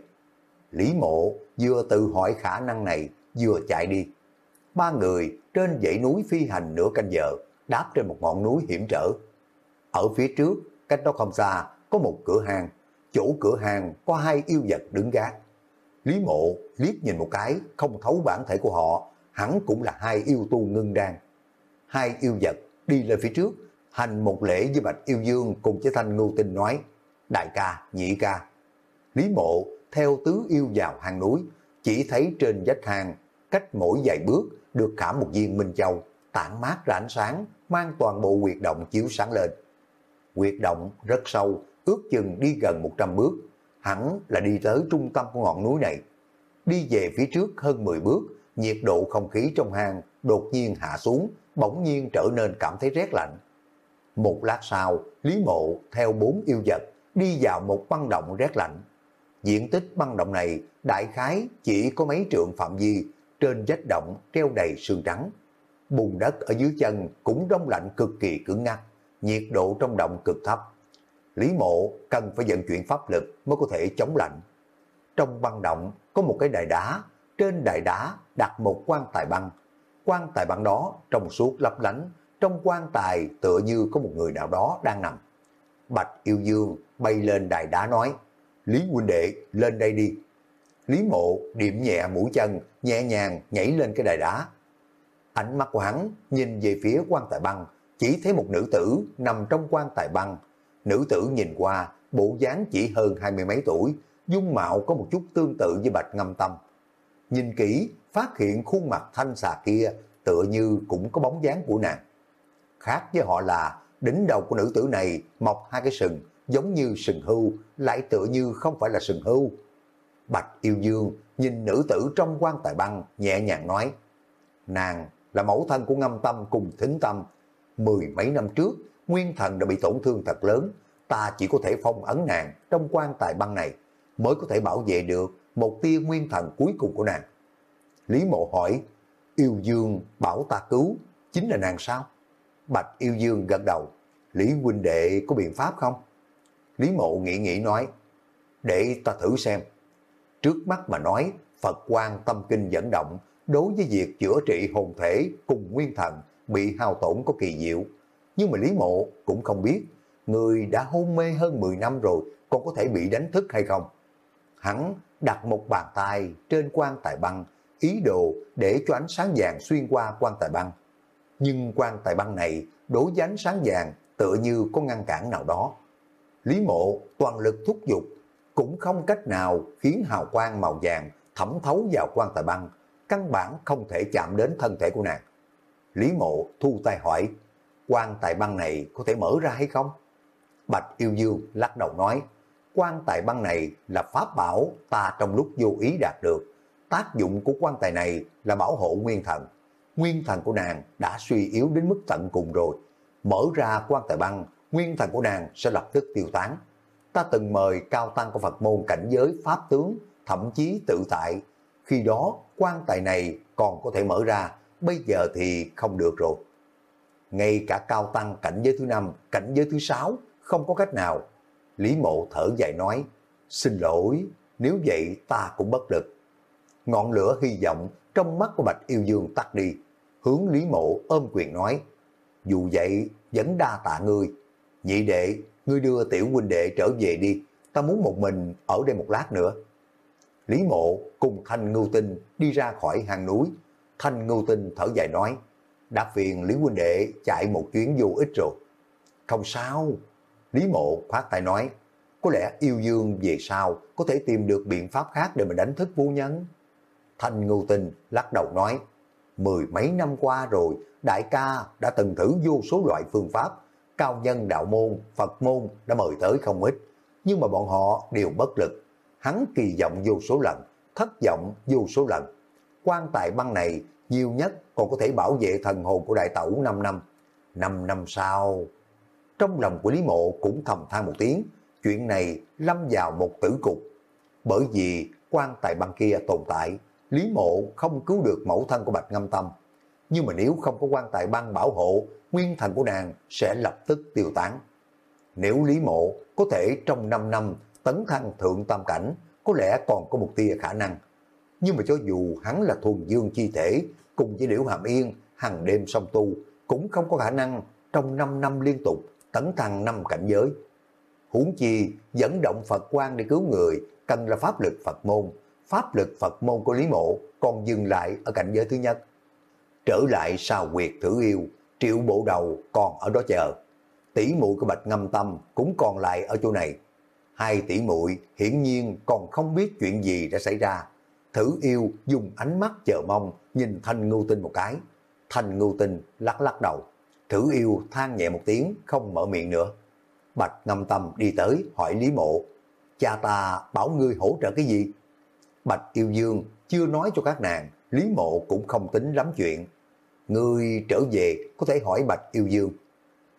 Lý mộ vừa tự hỏi khả năng này, vừa chạy đi. Ba người trên dãy núi phi hành nửa canh giờ, đáp trên một ngọn núi hiểm trở. Ở phía trước, cách đó không xa, có một cửa hàng. Chỗ cửa hàng có hai yêu vật đứng gác. Lý mộ liếc nhìn một cái, không thấu bản thể của họ, hẳn cũng là hai yêu tu ngưng đan. Hai yêu vật đi lên phía trước, hành một lễ với Bạch Yêu Dương cùng với Thanh Ngưu Tinh nói, đại ca, nhị ca. Lý mộ theo tứ yêu vào hang núi, chỉ thấy trên vách hang, cách mỗi vài bước được khảm một viên minh châu, tản mát ra ánh sáng, mang toàn bộ huyệt động chiếu sáng lên. Huyệt động rất sâu, ước chừng đi gần 100 bước, hẳn là đi tới trung tâm của ngọn núi này. Đi về phía trước hơn 10 bước, nhiệt độ không khí trong hang đột nhiên hạ xuống, bỗng nhiên trở nên cảm thấy rét lạnh. Một lát sau, Lý Mộ theo bốn yêu vật đi vào một băng động rét lạnh. Diện tích băng động này đại khái chỉ có mấy trượng phạm vi, trên vách động treo đầy sương trắng. Bùn đất ở dưới chân cũng đông lạnh cực kỳ cứng ngắc, nhiệt độ trong động cực thấp. Lý Mộ cần phải vận chuyển pháp lực mới có thể chống lạnh. Trong băng động có một cái đài đá, trên đài đá đặt một quan tài băng. Quan tài băng đó trong suốt lấp lánh, trong quan tài tựa như có một người nào đó đang nằm. Bạch Yêu Dương bay lên đài đá nói, Lý huynh đệ lên đây đi. Lý mộ điểm nhẹ mũi chân, nhẹ nhàng nhảy lên cái đài đá. Ánh mắt của hắn nhìn về phía quan tài băng, chỉ thấy một nữ tử nằm trong quan tài băng. Nữ tử nhìn qua, bộ dáng chỉ hơn hai mươi mấy tuổi, dung mạo có một chút tương tự với bạch ngâm tâm. Nhìn kỹ, phát hiện khuôn mặt thanh xà kia tựa như cũng có bóng dáng của nàng. Khác với họ là đỉnh đầu của nữ tử này mọc hai cái sừng, giống như sừng hưu, lại tựa như không phải là sừng hưu. Bạch yêu dương nhìn nữ tử trong quan tài băng, nhẹ nhàng nói, nàng là mẫu thân của ngâm tâm cùng thính tâm. Mười mấy năm trước, nguyên thần đã bị tổn thương thật lớn, ta chỉ có thể phong ấn nàng trong quan tài băng này, mới có thể bảo vệ được một tia nguyên thần cuối cùng của nàng. Lý mộ hỏi, yêu dương bảo ta cứu, chính là nàng sao? Bạch yêu dương gật đầu, Lý huynh đệ có biện pháp không? Lý mộ nghĩ nghĩ nói, để ta thử xem. Trước mắt mà nói, Phật quan tâm kinh dẫn động, đối với việc chữa trị hồn thể cùng nguyên thần bị hao tổn có kỳ diệu. Nhưng mà Lý mộ cũng không biết, người đã hôn mê hơn 10 năm rồi, còn có thể bị đánh thức hay không? Hắn đặt một bàn tay trên quan tài băng, ý đồ để cho ánh sáng vàng xuyên qua quan tài băng. Nhưng quan tài băng này đối với ánh sáng vàng tựa như có ngăn cản nào đó. Lý mộ toàn lực thúc giục, cũng không cách nào khiến hào quang màu vàng thẩm thấu vào quan tài băng, căn bản không thể chạm đến thân thể của nàng. Lý mộ thu tay hỏi, quan tài băng này có thể mở ra hay không? Bạch yêu dương lắc đầu nói, quan tài băng này là pháp bảo ta trong lúc vô ý đạt được. Tác dụng của quan tài này là bảo hộ nguyên thần. Nguyên thần của nàng đã suy yếu đến mức tận cùng rồi. Mở ra quan tài băng, nguyên thần của nàng sẽ lập tức tiêu tán. Ta từng mời cao tăng của Phật môn cảnh giới pháp tướng, thậm chí tự tại. Khi đó, quan tài này còn có thể mở ra, bây giờ thì không được rồi. Ngay cả cao tăng cảnh giới thứ năm, cảnh giới thứ sáu, không có cách nào. Lý mộ thở dài nói, xin lỗi, nếu vậy ta cũng bất lực. Ngọn lửa hy vọng trong mắt của Bạch Yêu Dương tắt đi, hướng Lý mộ ôm quyền nói, dù vậy vẫn đa tạ ngươi, nhị đệ, ngươi đưa tiểu huynh đệ trở về đi, ta muốn một mình ở đây một lát nữa. Lý mộ cùng Thanh Ngưu Tinh đi ra khỏi hàng núi, Thanh Ngưu Tinh thở dài nói, đã phiền Lý huynh đệ chạy một chuyến vô ích rồi. Không sao, Lý mộ khoát tay nói, có lẽ yêu dương về sau có thể tìm được biện pháp khác để mà đánh thức vô nhân. Thanh ngưu tinh lắc đầu nói, mười mấy năm qua rồi, đại ca đã từng thử vô số loại phương pháp, cao nhân đạo môn, Phật môn đã mời tới không ít, nhưng mà bọn họ đều bất lực. Hắn kỳ vọng vô số lần, thất vọng vô số lần. Quan tài băng này nhiều nhất còn có thể bảo vệ thần hồn của đại tẩu 5 năm. 5 năm sau, trong lòng của Lý Mộ cũng thầm than một tiếng, chuyện này lâm vào một tử cục. Bởi vì quan tài băng kia tồn tại, Lý Mộ không cứu được mẫu thân của Bạch Ngâm Tâm. Nhưng mà nếu không có quan tài băng bảo hộ, nguyên thần của nàng sẽ lập tức tiêu tán. Nếu Lý Mộ có thể trong 5 năm tấn thăng thượng tam cảnh, có lẽ còn có một tia khả năng. nhưng mà cho dù hắn là thuần dương chi thể, cùng với Liễu Hàm Yên, hàng đêm song tu, cũng không có khả năng trong 5 năm liên tục tấn thăng năm cảnh giới. Huống chi dẫn động Phật quan để cứu người cần là pháp lực Phật môn. Pháp lực Phật môn của Lý Mộ còn dừng lại ở cảnh giới thứ nhất. Trở lại sao quyệt thử yêu, triệu bộ đầu còn ở đó chờ. Tỷ muội của Bạch Ngâm Tâm cũng còn lại ở chỗ này. Hai tỷ muội hiển nhiên còn không biết chuyện gì đã xảy ra. Thử yêu dùng ánh mắt chờ mong nhìn Thanh Ngưu Tinh một cái. Thanh Ngưu Tinh lắc lắc đầu. Thử yêu than nhẹ một tiếng không mở miệng nữa. Bạch Ngâm Tâm đi tới hỏi Lý Mộ. Cha ta bảo ngươi hỗ trợ cái gì? Bạch Yêu Dương chưa nói cho các nàng, Lý Mộ cũng không tính lắm chuyện. Ngươi trở về có thể hỏi Bạch Yêu Dương.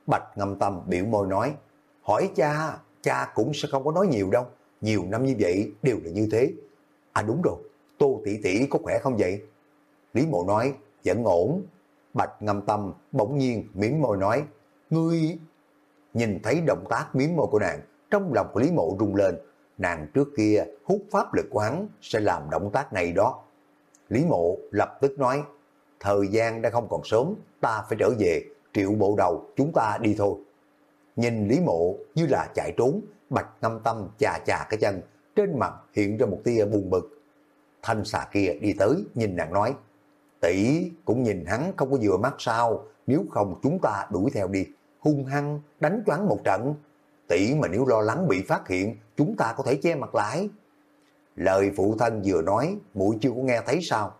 Bạch Ngâm Tâm biểu môi nói, hỏi cha, cha cũng sẽ không có nói nhiều đâu. Nhiều năm như vậy đều là như thế. À đúng rồi, Tô tỷ tỷ có khỏe không vậy? Lý Mộ nói, vẫn ổn. Bạch Ngâm Tâm bỗng nhiên miếm môi nói, ngươi... Nhìn thấy động tác miếm môi của nàng, trong lòng của Lý Mộ rung lên, nàng trước kia hút pháp lực của hắn sẽ làm động tác này đó. Lý Mộ lập tức nói, thời gian đã không còn sớm, ta phải trở về, triệu bộ đầu, chúng ta đi thôi. Nhìn Lý Mộ như là chạy trốn, bạch ngâm tâm chà chà cái chân, trên mặt hiện ra một tia buồn bực. Thanh xà kia đi tới, nhìn nàng nói, tỷ cũng nhìn hắn không có vừa mắt sao, nếu không chúng ta đuổi theo đi, hung hăng, đánh choáng một trận. Tỷ mà nếu lo lắng bị phát hiện, chúng ta có thể che mặt lại. Lời phụ thân vừa nói, mũi chưa có nghe thấy sao?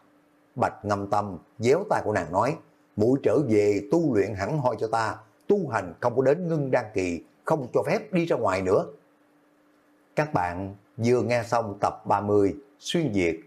Bạch ngâm tâm, déo tay của nàng nói, mũi trở về tu luyện hẳn hoi cho ta, tu hành không có đến ngưng đăng kỳ, không cho phép đi ra ngoài nữa. Các bạn vừa nghe xong tập 30, xuyên việt,